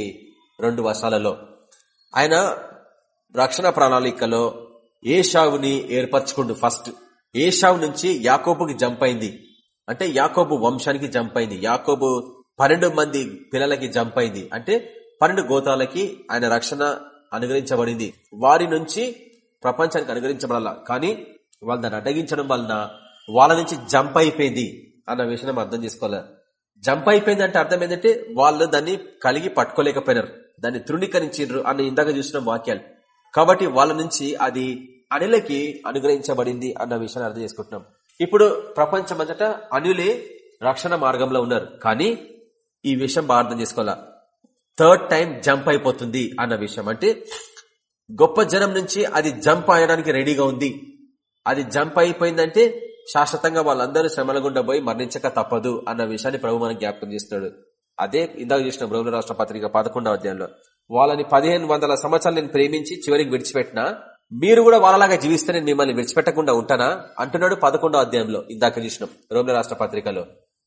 రెండు వర్షాలలో ఆయన రక్షణ ప్రణాళికలో ఏషావుని ఏర్పరచుకుండు ఫస్ట్ ఏషావు నుంచి యాకోబుకి జంప్ అయింది. అంటే యాకోబు వంశానికి జంప్ అయింది. యాకోబు పన్నెండు మంది పిల్లలకి జంప్ అయింది. అంటే పన్నెండు గోతాలకి ఆయన రక్షణ అనుగ్రహించబడింది. వారి నుంచి ప్రపంచానికి అనుగ్రహించబడాల. కానీ వాళ్ళు దాన్ని అడ్డగించడం వలన వాళ్ళ నుంచి జంప్ అయిపోయింది అన్న విషయం అర్థం చేసుకోవాలి. జంప్ అయిపోయింది అంటే అర్థం ఏంటంటే వాళ్ళు దాన్ని కలిగి పట్టుకోలేకపోయినారు. దాన్ని తృణీకరించారు అని ఇందాక చూసిన వాక్యాలు. కాబట్టి వాళ్ళ నుంచి అది అనిలకి అనుగ్రహించబడింది అన్న విషయాన్ని అర్థం చేసుకుంటున్నాం. ఇప్పుడు ప్రపంచమంతటా అనులే రక్షణ మార్గంలో ఉన్నారు. కానీ ఈ విషయం బాగా అర్థం చేసుకోవాలా? థర్డ్ టైం జంప్ అయిపోతుంది అన్న విషయం. అంటే గొప్ప జనం నుంచి అది జంప్ అయ్యడానికి రెడీగా ఉంది. అది జంప్ అయిపోయిందంటే శాశ్వతంగా వాళ్ళందరూ శ్రమల గుండా పోయి మరణించక తప్పదు అన్న విషయాన్ని ప్రభు మనం జ్ఞాపకం చేస్తున్నాడు. అదే ఇందాక చేసిన బ్రహ్మ రాష్ట్ర పత్రిక పదకొండవ అధ్యాయంలో. వాళ్ళని పదిహేను వందల సంవత్సరాలు నేను ప్రేమించి చివరికి విడిచిపెట్టినా మీరు కూడా వాళ్ళలాగా జీవిస్తే నేను మిమ్మల్ని విడిచిపెట్టకుండా ఉంటానా? అంటున్నాడు పదకొండో అధ్యాయంలో ఇందాక చూసినాం రోమిల రాష్ట్ర పత్రికలో.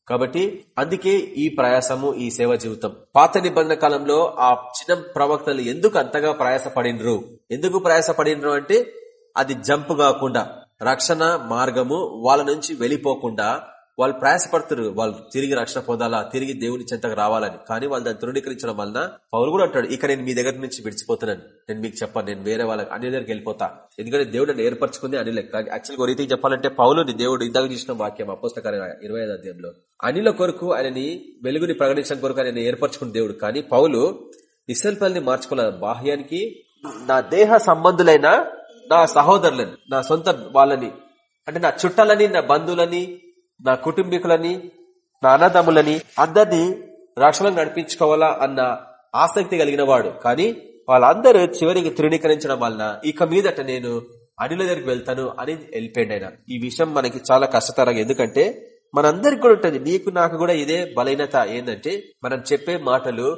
కాబట్టి అందుకే ఈ ప్రయాసము ఈ సేవ జీవితం. పాత నిబంధన కాలంలో ఆ చిన్న ప్రవక్తలు ఎందుకు అంతగా ప్రయాసపడినరు? ఎందుకు ప్రయాసపడినరు అంటే అది జంప్ కాకుండా రక్షణ మార్గము వాళ్ళ నుంచి వెళ్ళిపోకుండా వాళ్ళు ప్రయాసపడుతున్నారు వాళ్ళు తిరిగి రక్షణ పొందాలా? తిరిగి దేవుని చెంతకు రావాలని. కానీ వాళ్ళు దాన్ని తృణీకరించడం వలన పౌలు కూడా అంటాడు ఇక నేను మీ దగ్గర నుంచి విడిచిపోతున్నాను. నేను మీకు చెప్పాను. నేను వేరే వాళ్ళకి అన్ని దగ్గరికి వెళ్ళిపోతా. ఎందుకంటే దేవుడు నన్ను ఏర్పరచుకుంది అని లెక్క. యాక్చువల్గా రీతికి చెప్పాలంటే పౌలుని దేవుడు ఇందాక చూసిన వాక్యం అపోస్తకార ఇరవై ఐదు అధ్యాయంలో. అనిల కొరకు ఆయనని వెలుగుని ప్రకటించడం కొరకు ఆయన ఏర్పరచుకున్న దేవుడు. కానీ పౌలు ఇసల్పల్ని మార్చుకోలేదు. బాహ్యానికి నా దేహ సంబంధులైన నా సహోదరులని నా సొంత వాళ్ళని అంటే నా చుట్టాలని నా బంధువులని నా కుటుంబీకులని నా అన్నదమ్ములని అందరినీ రక్షణ నడిపించుకోవాలా అన్న ఆసక్తి కలిగిన వాడు. కానీ వాళ్ళందరూ చివరికి తృణీకరించడం వలన ఇక మీదట నేను అనిల దగ్గరికి వెళ్తాను అని వెళ్ళిపోయాడు ఈ విషయం మనకి చాలా కష్టతరంగా ఎందుకంటే మనందరికి కూడా ఉంటుంది. నీకు నాకు కూడా ఇదే బలహీనత ఏంటంటే మనం చెప్పే మాటలు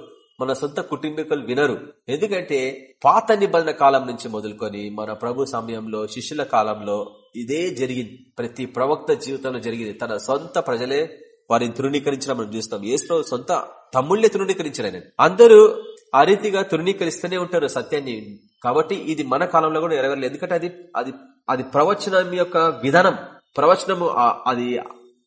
మన సొంత కుటుంబీకులు వినరు. ఎందుకంటే పాత నిబంధన కాలం నుంచి మొదలుకొని మన ప్రభు సమయంలో శిష్యుల కాలంలో ఇదే జరిగింది. ప్రతి ప్రవక్త జీవితంలో జరిగింది. తన సొంత ప్రజలే వారిని తృణీకరించడం మనం చూస్తాం. ఏసు సొంత తమ్ముళ్ళే తృణీకరించారు ఆయన. అందరూ ఆ రీతిగా తృణీకరిస్తూనే ఉంటారు సత్యాన్ని. కాబట్టి ఇది మన కాలంలో కూడా ఎరగలేదు. ఎందుకంటే అది అది అది ప్రవచనం యొక్క విధానం. ప్రవచనము అది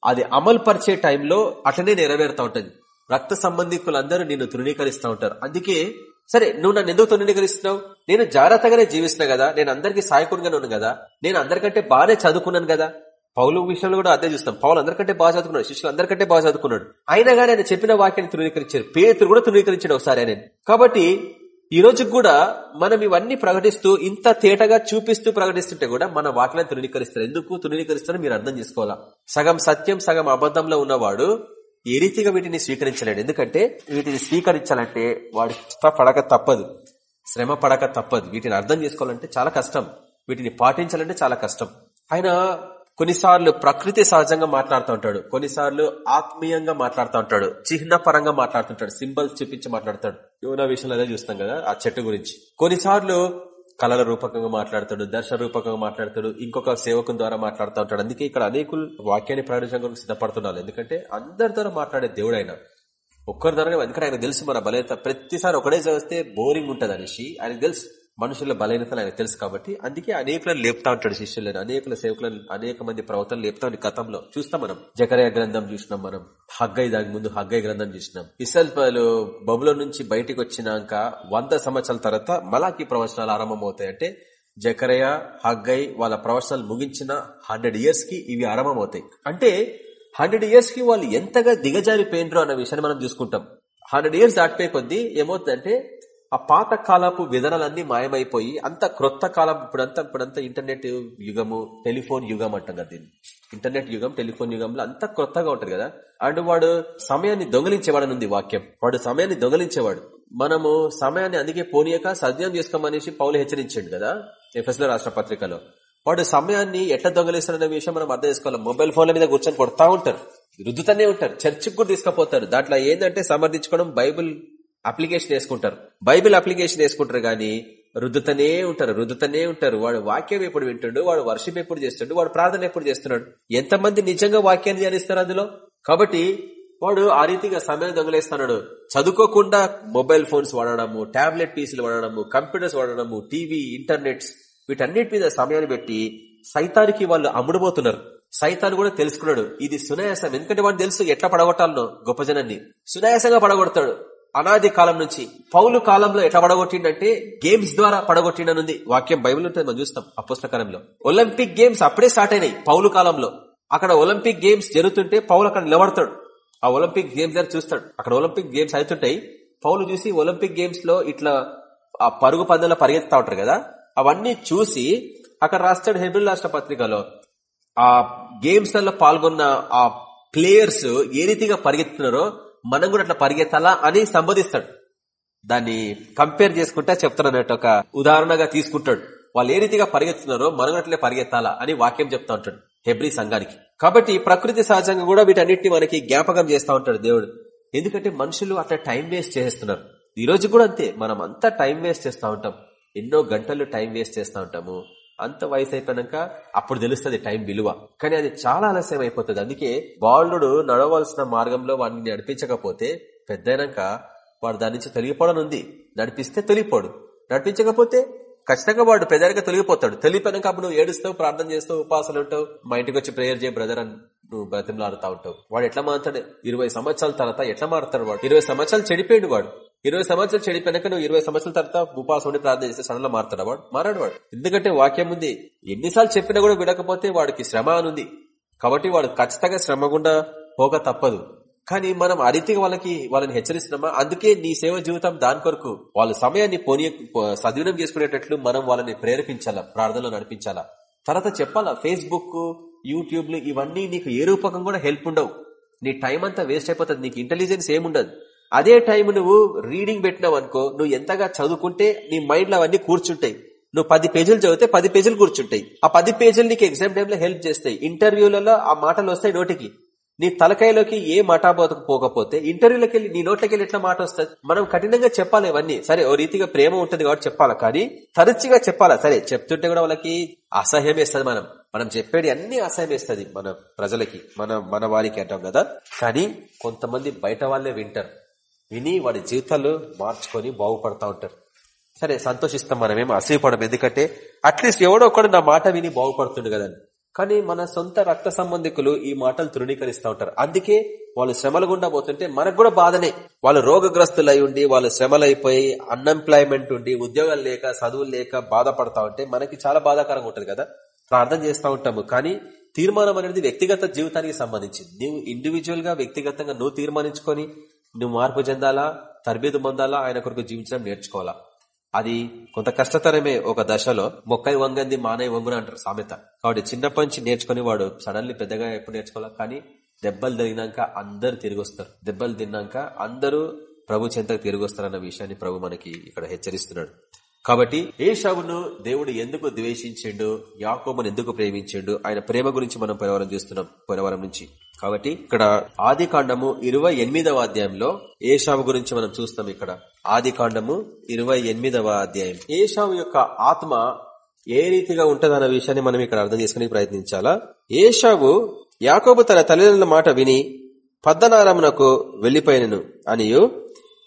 అది అమలు పరిచే టైంలో అట్లనే నెరవేరుతా ఉంటుంది. రక్త సంబంధికులందరూ నిన్ను తృణీకరిస్తూ ఉంటారు. అందుకే సరే నువ్వు నన్ను ఎందుకు తృణీకరిస్తున్నావు? నేను జాగ్రత్తగానే జీవిస్తున్నా కదా నేను అందరికీ సాయకుడిగానే ఉన్నాను కదా నేను అందరికంటే బాగానే చదువుకున్నాను కదా. పౌలు విషయంలో కూడా అదే చూస్తాం. పౌలు అందరికంటే బాగా చదువుకున్నాడు శిష్యులు అందరికంటే బాగా చదువుకున్నాడు. అయినా కానీ ఆయన చెప్పిన వాక్యాన్ని తృణీకరించారు పేతులు కూడా తృణీకరించాడు ఒకసారి ఆయన కాబట్టి ఈ రోజు కూడా మనం ఇవన్నీ ప్రకటిస్తూ ఇంత తేటగా చూపిస్తూ ప్రకటిస్తుంటే కూడా మన వాటిని తృణీకరిస్తారు. ఎందుకు తృణీకరిస్తారో మీరు అర్థం చేసుకోవాలా? సగం సత్యం సగం అబద్ధంలో ఉన్నవాడు ఏ రీతిగా వీటిని స్వీకరించలేడు. ఎందుకంటే వీటిని స్వీకరించాలంటే వాడు పడక తప్పదు. శ్రమ పడక తప్పదు. వీటిని అర్థం చేసుకోవాలంటే చాలా కష్టం. వీటిని పాటించాలంటే చాలా కష్టం. ఆయన కొన్నిసార్లు ప్రకృతి సహజంగా మాట్లాడుతూ ఉంటాడు. కొన్నిసార్లు ఆత్మీయంగా మాట్లాడుతూ ఉంటాడు. చిహ్న పరంగా మాట్లాడుతుంటాడు సింబల్స్ చూపించి మాట్లాడతాడు. యోనా విషయంలో అదే చూస్తాం కదా ఆ చెట్టు గురించి. కొన్నిసార్లు కళల రూపకంగా మాట్లాడతాడు దర్శన రూపకంగా మాట్లాడతాడు ఇంకొక సేవకుని ద్వారా మాట్లాడుతూ ఉంటాడు. అందుకే ఇక్కడ అనేకులు వాక్యాన్ని ప్రయోజనం సిద్ధపడుతున్నారు. ఎందుకంటే అందరి ద్వారా మాట్లాడే దేవుడు ఆయన ఒక్కరి ద్వారా ఎందుకంటే ఆయన తెలుసు మన బలహీనత. ప్రతిసారి ఒకటే చదివిస్తే బోరింగ్ ఉంటుంది అనేసి. ఆయన తెలుసు మనుషుల బలహీనతలు ఆయన తెలుసు కాబట్టి అందుకే అనేకులను లేపుతా ఉంటాడు శిష్యులను అనేకుల సేవకులను అనేక మంది ప్రవర్తనలు లేపుతా ఉంది గతంలో చూస్తాం మనం. జకరయ గ్రంథం చూసినాం మనం. హగ్గై దాని ముందు హగ్గై గ్రంథం చూసినాం. ఇసల్పలు బబులో నుంచి బయటికి వచ్చినాక వంద సంవత్సరాల తర్వాత మలాకి ప్రవచనాలు ఆరంభమవుతాయి. అంటే జకరయ హగ్గై వాళ్ళ ప్రవచనాలు ముగించిన హండ్రెడ్ ఇయర్స్కి ఇవి ఆరంభమవుతాయి. అంటే హండ్రెడ్ ఇయర్స్కి వాళ్ళు ఎంతగా దిగజారిపోయినరు అన్న విషయాన్ని మనం చూసుకుంటాం. హండ్రెడ్ ఇయర్స్ దాటిపోయి కొద్దీ ఏమవుతుందంటే ఆ పాత కాలపు విధానాలన్నీ మాయమైపోయి అంత క్రొత్త కాలం ఇప్పుడంతా ఇప్పుడంతా ఇంటర్నెట్ యుగము టెలిఫోన్ యుగం అంటాం కదా దీన్ని. ఇంటర్నెట్ యుగం టెలిఫోన్ యుగంలో అంత క్రొత్తగా ఉంటది కదా. అండ్ వాడు సమయాన్ని దొంగలించేవాడని ఉంది వాక్యం. వాడు సమయాన్ని దొంగలించేవాడు. మనము సమయాన్ని అందుకే పోనీయక సద్యం చేసుకోమనేసి పౌలు హెచ్చరించాడు కదా ఎఫ్ఎస్ల రాష్ట్ర పత్రికలో. వాడు సమయాన్ని ఎట్లా దొంగలిస్తారనే విషయం మనం అర్థం చేసుకోవాలి. మొబైల్ ఫోన్ల మీద కూర్చొని కొడతా ఉంటారు. రుద్దుతూనే ఉంటారు. చర్చికి కూడా తీసుకుపోతారు. దాంట్లో ఏంటంటే సమర్థించుకోవడం బైబుల్ అప్లికేషన్ వేసుకుంటారు. బైబిల్ అప్లికేషన్ వేసుకుంటారు కానీ రుద్దుతనే ఉంటారు రుద్దుతనే ఉంటారు. వాడు వాక్యం ఎప్పుడు వింటుండు వాడు వర్షం ఎప్పుడు చేస్తుండు వాడు ప్రార్థన ఎప్పుడు చేస్తున్నాడు? ఎంతమంది నిజంగా వాక్యాన్ని ధ్యానిస్తారు అందులో? కాబట్టి వాడు ఆ రీతిగా సమయం దొంగలేస్తున్నాడు. చదువుకోకుండా మొబైల్ ఫోన్స్ వాడడము టాబ్లెట్ పీసులు వాడడము కంప్యూటర్స్ వాడడము టీవీ ఇంటర్నెట్స్ వీటన్నిటి మీద సమయాన్ని పెట్టి సైతానికి వాళ్ళు అమ్ముడుపోతున్నారు. సైతాన్ని కూడా తెలుసుకున్నాడు. ఇది సునాయాసం. ఎందుకంటే వాడు తెలుసు ఎట్లా పడగొట్టాలనో గొప్ప జనాన్ని. సునాయాసంగా పడగొడతాడు. అనాది కాలం నుంచి పౌలు కాలంలో ఎట్లా పడగొట్టిండంటే గేమ్స్ ద్వారా పడగొట్టిండనుంది. వాక్యం బైబిల్ ఉంటుంది మనం చూస్తాం అపుస్తకాలంలో ఒలింపిక్ గేమ్స్ అప్పుడే స్టార్ట్ అయినాయి పౌలు కాలంలో. అక్కడ ఒలింపిక్ గేమ్స్ జరుగుతుంటే పౌలు అక్కడ నిలబడతాడు. ఆ ఒలింపిక్ గేమ్స్ దగ్గర చూస్తాడు. అక్కడ ఒలింపిక్ గేమ్స్ అవుతుంటాయి. పౌలు చూసి ఒలింపిక్ గేమ్స్లో ఇట్లా ఆ పరుగు పందెంలో పరిగెత్తా ఉంటారు కదా? అవన్నీ చూసి అక్కడ రాస్తాడు హెబ్రిల్ రాష్ట్ర పత్రికలో. ఆ గేమ్స్లలో పాల్గొన్న ఆ ప్లేయర్స్ ఏ రీతిగా పరిగెత్తున్నారో మనం కూడా అట్లా పరిగెత్తాలా అని సంబోధిస్తాడు. దాన్ని కంపేర్ చేసుకుంటా చెప్తానన్నట్టు ఒక ఉదాహరణగా తీసుకుంటాడు. వాళ్ళు ఏ రీతిగా పరిగెత్తున్నారో మనం అట్లే పరిగెత్తాలా అని వాక్యం చెప్తా ఉంటాడు హెబ్రి సంఘానికి. కాబట్టి ప్రకృతి సహజంగా కూడా వీటన్నిటిని మనకి జ్ఞాపకం చేస్తా ఉంటాడు దేవుడు. ఎందుకంటే మనుషులు అట్లా టైం వేస్ట్ చేస్తున్నారు ఈ రోజు కూడా అంతే. మనం అంతా టైం వేస్ట్ చేస్తూ ఉంటాం. ఎన్నో గంటలు టైం వేస్ట్ చేస్తూ ఉంటాము. అంత వయసు అయిపోయాక అప్పుడు తెలుస్తుంది టైం విలువ. కానీ అది చాలా ఆలస్యం అయిపోతుంది. అందుకే బాలుడు నడవలసిన మార్గంలో వాడిని నడిపించకపోతే పెద్దయినాక వాడు దాని నుంచి తొలగిపోవడం ఉంది నడిపిస్తే తొలిగిపోడు. నడిపించకపోతే ఖచ్చితంగా వాడు పెద్దగా తొలగిపోతాడు. తెలియపోయినాక అప్పుడు నువ్వు ఏడుస్తావు ప్రార్థన చేస్తావు ఉపాసాలు ఉంటావు మా ఇంటికి వచ్చి ప్రేయర్ చేయ బ్రదర్ అని నువ్వు బ్రతిమలాడుతా ఉంటావు. వాడు ఎట్లా మారుతాడు? ఇరవై సంవత్సరాల తర్వాత ఎట్లా మారుతాడు వాడు? ఇరవై సంవత్సరాలు చెడిపోయాడు వాడు. ఇరవై సంవత్సరాలు చెడిపోయినాక నువ్వు ఇరవై సంవత్సరాల తర్వాత ఉపాసం ఉండి ప్రార్థన చేస్తే సడన్లో మారుతాడు వాడు? మారాడు వాడు. ఎందుకంటే వాక్యం ఉంది ఎన్నిసార్లు చెప్పినా కూడా విడకపోతే వాడికి శ్రమ అనుంది కాబట్టి వాడు ఖచ్చితంగా శ్రమ గుండా పోక తప్పదు. కానీ మనం ఆ రీతిగా వాళ్ళకి వాళ్ళని హెచ్చరిస్తున్నామా? అందుకే నీ సేవ జీవితం దాని కొరకు వాళ్ళ సమయాన్ని పోనీ సద్వినం చేసుకునేటట్లు మనం వాళ్ళని ప్రేరేపించాలా ప్రార్థనలో నడిపించాలా? తర్వాత చెప్పాలా ఫేస్బుక్ యూట్యూబ్లు ఇవన్నీ నీకు ఏ రూపకం కూడా హెల్ప్ ఉండవు. నీ టైం అంతా వేస్ట్ అయిపోతుంది నీకు ఇంటెలిజెన్స్ ఏముండదు. అదే టైం నువ్వు రీడింగ్ పెట్టినావు అనుకో నువ్వు ఎంతగా చదువుకుంటే నీ మైండ్లో అవన్నీ కూర్చుంటాయి. నువ్వు పది పేజీలు చదివితే పది పేజీలు కూర్చుంటాయి. ఆ పది పేజీలు నీకు ఎగ్జామ్ టైంలో హెల్ప్ చేస్తాయి. ఇంటర్వ్యూలలో ఆ మాటలు వస్తాయి నోటికి. నీ తలకాయలోకి ఏ మాట పోకపోతే ఇంటర్వ్యూలోకి వెళ్ళి నీ నోట్లోకి వెళ్ళి ఎట్లా మాట వస్తుంది? మనం కఠినంగా చెప్పాలి ఇవన్నీ. సరే ఓ రీతిగా ప్రేమ ఉంటుంది కాబట్టి చెప్పాలా? కానీ తరచుగా చెప్పాలా? సరే చెప్తుంటే కూడా వాళ్ళకి అసహ్యం వేస్తుంది మనం. మనం చెప్పేది అన్ని అసహ్యం వేస్తుంది మన ప్రజలకి మన మన వారికి అంటాం కదా. కానీ కొంతమంది బయట వాళ్ళే వింటారు. విని వాడి జీవితాలు మార్చుకొని బాగుపడతా ఉంటారు. సరే సంతోషిస్తాం మనమేమో అసూయపడం ఎందుకంటే అట్లీస్ట్ ఎవడో ఒకడు నా మాట విని బాగుపడుతుండు కదా కానీ మన సొంత రక్త సంబంధికులు ఈ మాటలు తృణీకరిస్తూ ఉంటారు. అందుకే వాళ్ళు శ్రమలు గుండా పోతుంటే మనకు కూడా బాధనే. వాళ్ళు రోగగ్రస్తులై ఉండి వాళ్ళు శ్రమలైపోయి అన్ఎంప్లాయ్మెంట్ ఉండి ఉద్యోగాలు లేక చదువులు లేక బాధపడతా ఉంటే మనకి చాలా బాధాకరంగా ఉంటుంది కదా. ప్రార్థన చేస్తూ ఉంటాము. కానీ తీర్మానం అనేది వ్యక్తిగత జీవితానికి సంబంధించింది. నువ్వు ఇండివిజువల్గా వ్యక్తిగతంగా నువ్వు తీర్మానించుకొని నువ్వు మార్పు చెందాలా? తరబేదు పొందాలా? ఆయన కొరకు జీవించడం నేర్చుకోవాలా? అది కొంత కష్టతరమే ఒక దశలో మొక్కై వంగంది మానయ్య వంగున అంటారు సామెత. కాబట్టి చిన్నప్పటి నుంచి నేర్చుకుని వాడు సడన్లీ పెద్దగా ఎప్పుడు నేర్చుకోవాలి? కానీ దెబ్బలు తిరిగినాక అందరు తిరిగి వస్తారు దెబ్బలు తిన్నాక అందరూ ప్రభు చెంతకు తిరిగి వస్తారన్న విషయాన్ని ప్రభు మనకి ఇక్కడ హెచ్చరిస్తున్నాడు. కాబట్టి ఏషావును దేవుడు ఎందుకు ద్వేషించిండు? యాకోబును ఎందుకు ప్రేమించిండు? ఆయన ప్రేమ గురించి మనం పరివారం చూస్తున్నాం పరివారం నుంచి. కాబట్టి ఇక్కడ ఆది కాండము ఇరవై ఎనిమిదవ అధ్యాయంలో ఏషావు గురించి మనం చూస్తాం ఇక్కడ. ఆది కాండము ఇరవై ఎనిమిదవ అధ్యాయం. ఏషావు యొక్క ఆత్మ ఏ రీతిగా ఉంటదన్న విషయాన్ని మనం ఇక్కడ అర్థం చేసుకునే ప్రయత్నించాలా? ఏషావు యాకోబు తన తల్లిదండ్రుల మాట విని పద్దనారమునకు వెళ్ళిపోయినను అనియు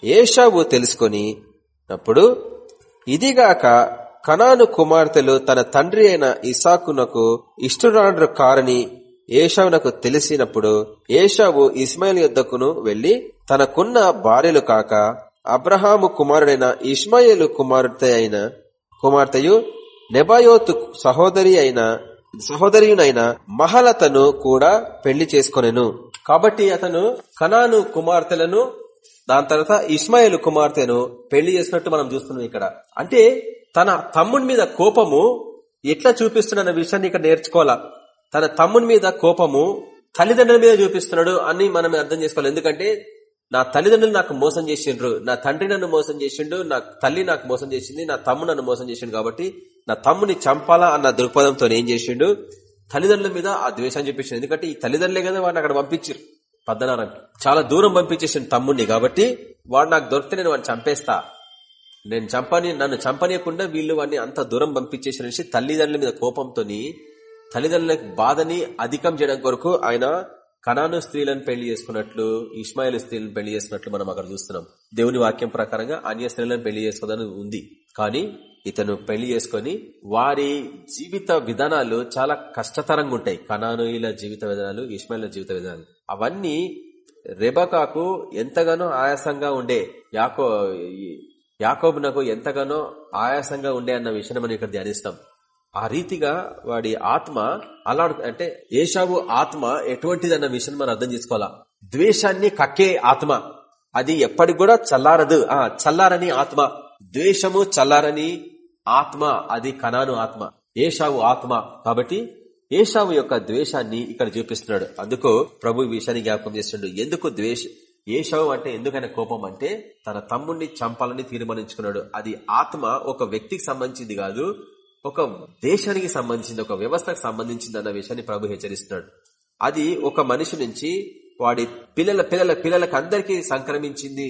ఏషావు తెలుసుకొని అప్పుడు ఇదిగాక కనాను కుమార్తెలు తన తండ్రి అయిన ఇసాకునకు ఇష్టురాండ్రు కారని ఏషావునకు తెలిసినప్పుడు ఏషావు ఇస్మాయిల్ యుద్ధకును వెళ్ళి తనకున్న భార్యలు కాక అబ్రహాము కుమారుడైన ఇస్మాయిలు కుమార్తె అయిన కుమార్తెయు నెబాయోతు సహోదరి అయిన సహోదరియునైన మహలతను కూడా పెళ్ళి చేసుకొనెను. కాబట్టి అతను కనాను కుమార్తెలను దాని తర్వాత ఇస్మాయిల్ కుమార్తెను పెళ్ళి చేసినట్టు మనం చూస్తున్నాం ఇక్కడ. అంటే తన తమ్ముని మీద కోపము ఎట్లా చూపిస్తున్న విషయాన్ని ఇక్కడ నేర్చుకోవాలా? తన తమ్ముని మీద కోపము తల్లిదండ్రుల మీద చూపిస్తున్నాడు అని మనం అర్థం చేసుకోవాలి. ఎందుకంటే నా తల్లిదండ్రులు నాకు మోసం చేసిండ్రు నా తండ్రి నన్ను మోసం చేసిండు నా తల్లి నాకు మోసం చేసింది నా తమ్ము నన్ను మోసం చేసిండు కాబట్టి నా తమ్ముని చంపాలా అన్న దృక్పథంతో ఏం చేసిండు? తల్లిదండ్రుల మీద ఆ ద్వేషాన్ని చూపించిండు. ఎందుకంటే ఈ తల్లిదండ్రులే కదా వాడిని అక్కడ పంపించారు పద్దనారానికి చాలా దూరం పంపించేసిన తమ్ముడిని కాబట్టి వాడు నాకు దొరికితే నేను వాడిని చంపేస్తా. నేను చంపని నన్ను చంపనీయకుండా వీళ్ళు వాడిని అంత దూరం పంపించేసిన తల్లిదండ్రుల మీద కోపంతోని తల్లిదండ్రులకు బాధని అధికం చేయడం కొరకు ఆయన కణాను స్త్రీలను పెళ్ళి చేసుకున్నట్లు ఇస్మాయిల్ స్త్రీలను పెళ్ళి చేసుకున్నట్లు మనం అక్కడ చూస్తున్నాం. దేవుని వాక్యం ప్రకారంగా అన్య స్త్రీలను పెళ్ళి చేసుకోదని ఉంది. కానీ ఇతను పెళ్ళి చేసుకుని వారి జీవిత విధానాలు చాలా కష్టతరంగా ఉంటాయి. కణానుయుల జీవిత విధానాలు ఇస్మాయిల జీవిత విధానాలు. అవన్నీ రెబకాకు ఎంతగానో ఆయాసంగా ఉండే యాకో యాకోబునకు ఎంతగానో ఆయాసంగా ఉండే అన్న విషయం మనం ఇక్కడ ధ్యానిస్తాం. ఆ రీతిగా వాడి ఆత్మ అలా అంటే ఏషావు ఆత్మ ఎటువంటిది అన్న విషయం మనం అర్థం చేసుకోవాలా? ద్వేషాన్ని కక్కే ఆత్మ. అది ఎప్పటికి కూడా చల్లారదు. ఆ చల్లారని ఆత్మ. ద్వేషము చల్లారని ఆత్మ. అది కనాను ఆత్మ. ఏషావు ఆత్మ. కాబట్టి ఏషావు యొక్క ద్వేషాన్ని ఇక్కడ చూపిస్తున్నాడు. అందుకు ప్రభు విషయాన్ని జ్ఞాపకం చేస్తుండడు ఎందుకు ద్వేష ఏషావు అంటే ఎందుకైనా కోపం అంటే తన తమ్ముడిని చంపాలని తీర్మానించుకున్నాడు. అది ఆత్మ ఒక వ్యక్తికి సంబంధించింది కాదు ఒక దేశానికి సంబంధించింది ఒక వ్యవస్థకు సంబంధించింది అన్న విషయాన్ని ప్రభు హెచ్చరిస్తున్నాడు. అది ఒక మనిషి నుంచి వాడి పిల్లల పిల్లల పిల్లలకు అందరికీ సంక్రమించింది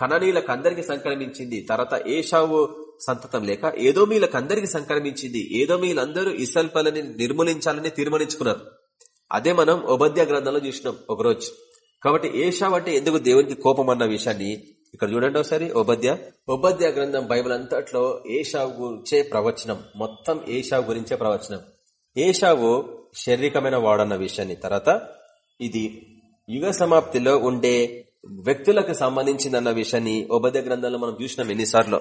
కణనీయులకు అందరికీ సంక్రమించింది. తర్వాత ఏషావు సంతతం లేక ఏదో మీలకు అందరికీ సంక్రమించింది. ఏదో మీలందరూ ఇసల్పలని నిర్మూలించాలని తీర్మానించుకున్నారు. అదే మనం ఉపద్య గ్రంథంలో చూసినాం ఒకరోజు. కాబట్టి ఏషావ్ అంటే ఎందుకు దేవునికి కోపం అన్న విషయాన్ని ఇక్కడ చూడండి ఒకసారి ఉపద్య ఉపద్య గ్రంథం బైబిల్ అంతట్లో ఏషావు గురించే ప్రవచనం. మొత్తం ఏషావు గురించే ప్రవచనం. ఏషావు శారీరకమైన వాడన్న విషయాన్ని. తర్వాత ఇది యుగ సమాప్తిలో ఉండే వ్యక్తులకు సంబంధించిందన్న విషయాన్ని ఉపద్య గ్రంథంలో మనం చూసినాం ఎన్నిసార్లు.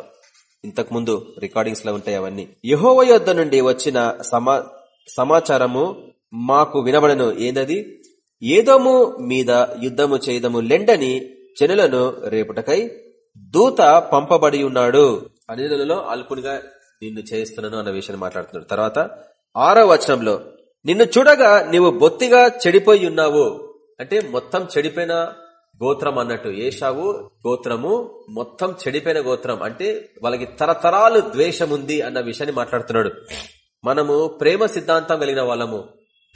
ఇంతకుముందు రికార్డింగ్స్లో ఉంటాయి అవన్నీ. యహోవ యొద్ద నుండి వచ్చిన సమా సమాచారము మాకు వినబడను. ఏదది? ఏదోము మీద యుద్ధము చేయదము లెండని జనులను రేపుటకై దూత పంపబడి ఉన్నాడు. అనిలలో అల్పునిగా నిన్ను చేయిస్తున్నాను అన్న విషయాన్ని మాట్లాడుతున్నాడు. తర్వాత ఆరో వచనంలో నిన్ను చూడగా నీవు బొత్తిగా చెడిపోయి ఉన్నావు. అంటే మొత్తం చెడిపోయిన గోత్రం అన్నట్టు. ఏషావు గోత్రము మొత్తం చెడిపోయిన గోత్రం. అంటే వాళ్ళకి తరతరాలు ద్వేషం ఉంది అన్న విషయాన్ని మాట్లాడుతున్నాడు. మనము ప్రేమ సిద్ధాంతం కలిగిన వాళ్ళము.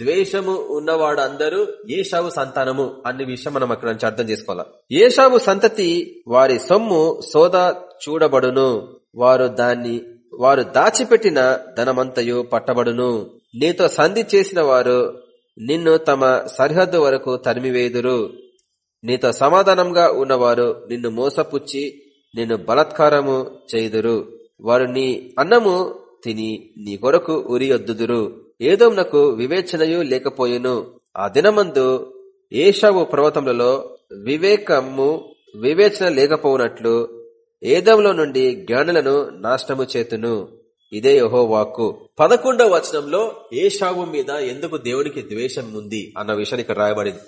ద్వేషము ఉన్నవాడు అందరూ ఏషావు సంతానము అనే విషయం మనం అక్కడ నుంచి అర్థం చేసుకోవాలి? ఏషావు సంతతి వారి సొమ్ము సోదా చూడబడును. వారు దాన్ని వారు దాచిపెట్టిన ధనమంతయు పట్టబడును. నీతో సంధి చేసిన వారు నిన్ను తమ సరిహద్దు వరకు తరిమివేదురు. నీతో సమాధానంగా ఉన్నవారు నిన్ను మోసపుచ్చి నిన్ను బలత్కారము చేయుదురు. వారు నీ అన్నము తిని నీ కొరకు ఉరియొద్దుదురు ఏదోనకు వివేచనయు లేకపోయెను. ఆ దినమందు ఏషావు పర్వతములలో వివేకము వివేచన లేకపోవునట్లు ఏదంలో నుండి జ్ఞానులను నాశనము చేతును. ఇదే యహో వాక్కు పదకొండవ వచనంలో ఏషావు మీద ఎందుకు దేవునికి ద్వేషం ఉంది అన్న విషయానికి రాయబడింది.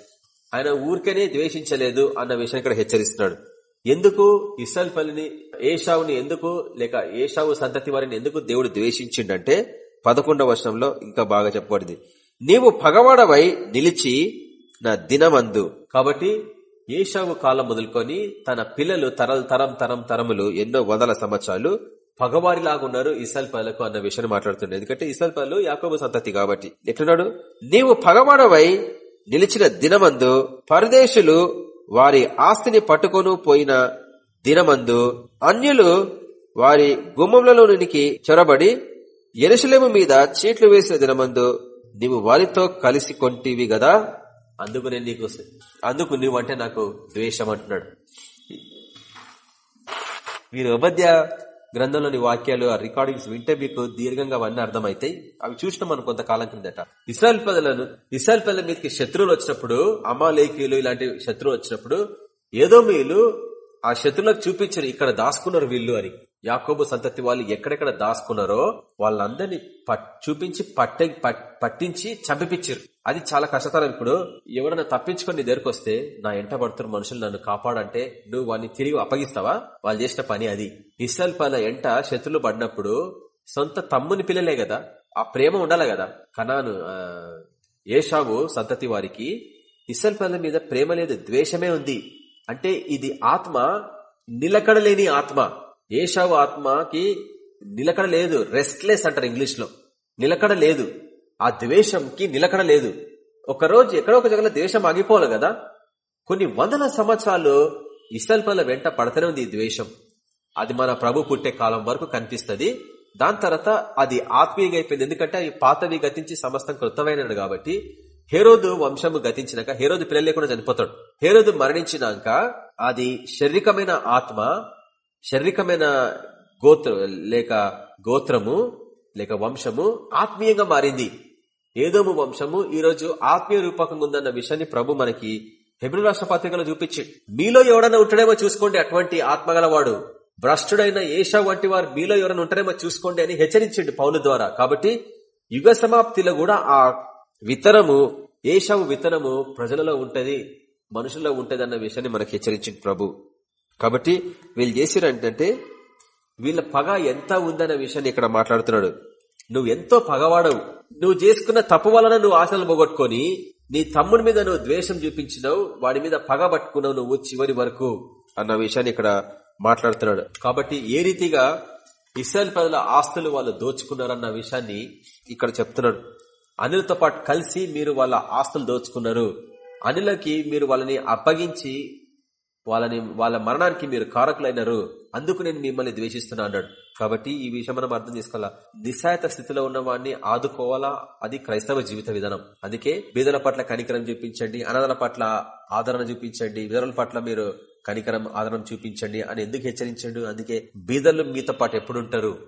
ఆయన ఊరికనే ద్వేషించలేదు అన్న విషయం ఇక్కడ హెచ్చరిస్తున్నాడు. ఎందుకు? ఇసల్ పల్లిని ఏషావుని ఎందుకు లేక ఏషావు సంతతి వారిని ఎందుకు దేవుడు ద్వేషించిండంటే పదకొండవ వర్షంలో ఇంకా బాగా చెప్పబడింది. నీవు పగవాడవై నిలిచి నా దినమందు. కాబట్టి ఏషావు కాలం మొదలుకొని తన పిల్లలు తరల తరం తరం తరములు ఎన్నో వందల సంవత్సరాలు పగవారిలాగున్నారు ఇసల్ పలకు అన్న విషయాన్ని మాట్లాడుతున్నాడు ఎందుకంటే ఇసల్ పలు యాకోబు సంతతి కాబట్టి. ఎట్లున్నాడు? నీవు పగవాడవై నిలిచిన దినమందు పరదేశులు వారి ఆస్తిని పట్టుకొను పోయిన దినమందు అన్యులు వారి గుమ్మములలోనికి చొరబడి ఎరుసలేము మీద చీట్లు వేసిన దినమందు నీవు వారితో కలిసి కొంటివి గదా? అందుకు నేను నీకు అందుకు నువ్వంటే నాకు ద్వేషం అంటున్నాడు. వీరు ఉపాధ్య గ్రంథంలోని వాక్యాలు ఆ రికార్డింగ్స్ వింటే మీకు దీర్ఘంగా అవన్నీ అర్థమైతాయి. అవి చూసినాం మనం కొంతకాలం కిందట ఇస్రాయల్ పెద్దలను ఇస్రాయల్ పెద్దల మీదకి శత్రువులు వచ్చినప్పుడు అమాలేకీలు ఇలాంటి శత్రువులు వచ్చినప్పుడు ఏదో మీలు ఆ శత్రులకు చూపించారు ఇక్కడ దాసుకున్నారు వీళ్ళు అని. యాకోబు సంతతి వాళ్ళు ఎక్కడెక్కడ దాసుకున్నారో వాళ్ళందరినీ చూపించి పట్ట పట్టించి చంపిపించారు అది చాలా కష్టతరం. ఇప్పుడు ఎవరైనా తప్పించుకొని నీ దగ్గరకు వస్తే నా ఎంట పడుతున్న మనుషులు నన్ను కాపాడంటే నువ్వు వాడిని తిరిగి అప్పగిస్తావా? వాళ్ళు చేసిన పని అది. ఇస్రాయల్ పైన ఎంట శత్రులు పడినప్పుడు సొంత తమ్ముని పిల్లలే కదా. ఆ ప్రేమ ఉండాలి కదా. కనాను ఏషావు సంతతి వారికి ఇస్రాయల్ పనుల మీద ప్రేమ లేదు ద్వేషమే ఉంది. అంటే ఇది ఆత్మ నిలకడలేని ఆత్మ. ఏషావు ఆత్మకి నిలకడ లేదు రెస్ట్లెస్ అంటారు ఇంగ్లీష్లో నిలకడ లేదు. ఆ ద్వేషంకి నిలకడ లేదు. ఒకరోజు ఎక్కడో ఒక జగల ద్వేషం ఆగిపోవాలి కదా. కొన్ని వందల సంవత్సరాలు ఇసల్పల వెంట పడతనే ఉంది ఈ ద్వేషం. అది మన ప్రభు పుట్టే కాలం వరకు కనిపిస్తుంది. దాని తర్వాత అది ఆత్మీయంగా అయిపోయింది. ఎందుకంటే అవి పాతవి గతించి సమస్తం కృతమైనడు కాబట్టి హేరోదు వంశము గతించినాక హేరోదు పిల్లలు లేకుండా చనిపోతాడు. హేరోదు మరణించినాక అది శారీరకమైన ఆత్మ శారీరకమైన గోత్ర లేక గోత్రము లేక వంశము ఆత్మీయంగా మారింది. ఏదోము వంశము ఈరోజు ఆత్మీయ రూపకంగా ఉందన్న విషయాన్ని ప్రభు మనకి హెబ్రి రాష్ట్ర పత్రికలో చూపించి మీలో ఎవడన్నా ఉంటాడేమో చూసుకోండి అటువంటి ఆత్మగలవాడు. భ్రష్టుడైన ఏషా వంటి వారు మీలో ఎవరైనా ఉంటారేమో చూసుకోండి అని హెచ్చరించండి పౌలు ద్వారా. కాబట్టి యుగ సమాప్తిలో కూడా ఆ విత్తనము ఏషావు విత్తనము ప్రజలలో ఉంటది మనుషుల్లో ఉంటది అన్న విషయాన్ని మనకి హెచ్చరించింది ప్రభు. కాబట్టి వీళ్ళు చేసిరంటే వీళ్ళ పగ ఎంత ఉందన్న విషయాన్ని ఇక్కడ మాట్లాడుతున్నాడు. నువ్వు ఎంతో పగవాడవు. నువ్వు చేసుకున్న తప్పు వలన నువ్వు ఆశలు పోగొట్టుకొని నీ తమ్ముడి మీద నువ్వు ద్వేషం చూపించినావు వాడి మీద పగబట్టుకున్నావు నువ్వు చివరి వరకు అన్న విషయాన్ని ఇక్కడ మాట్లాడుతున్నాడు. కాబట్టి ఏ రీతిగా ఇస్రాయల్ ప్రజల ఆస్తులు వాళ్ళు దోచుకున్నారన్న విషయాన్ని ఇక్కడ చెప్తున్నాడు. అనిలతో పాటు కలిసి మీరు వాళ్ళ ఆస్తులు దోచుకున్నారు. అనిలకి మీరు వాళ్ళని అప్పగించి వాళ్ళని వాళ్ళ మరణానికి మీరు కారకులైనారు. అందుకు నేను మిమ్మల్ని ద్వేషిస్తున్నా అన్నాడు. కాబట్టి ఈ విషయం మనం అర్థం చేసుకోవాలా? నిస్సాయత స్థితిలో ఉన్న వాడిని ఆదుకోవాలా? అది క్రైస్తవ జీవిత విధానం. అందుకే బీదల పట్ల కనికరం చూపించండి అనాథల పట్ల ఆదరణ చూపించండి బీదల పట్ల మీరు కనికరం ఆదరణ చూపించండి అని ఎందుకు హెచ్చరించండు? అందుకే బీదలు మీతో పాటు ఎప్పుడు ఉంటారు?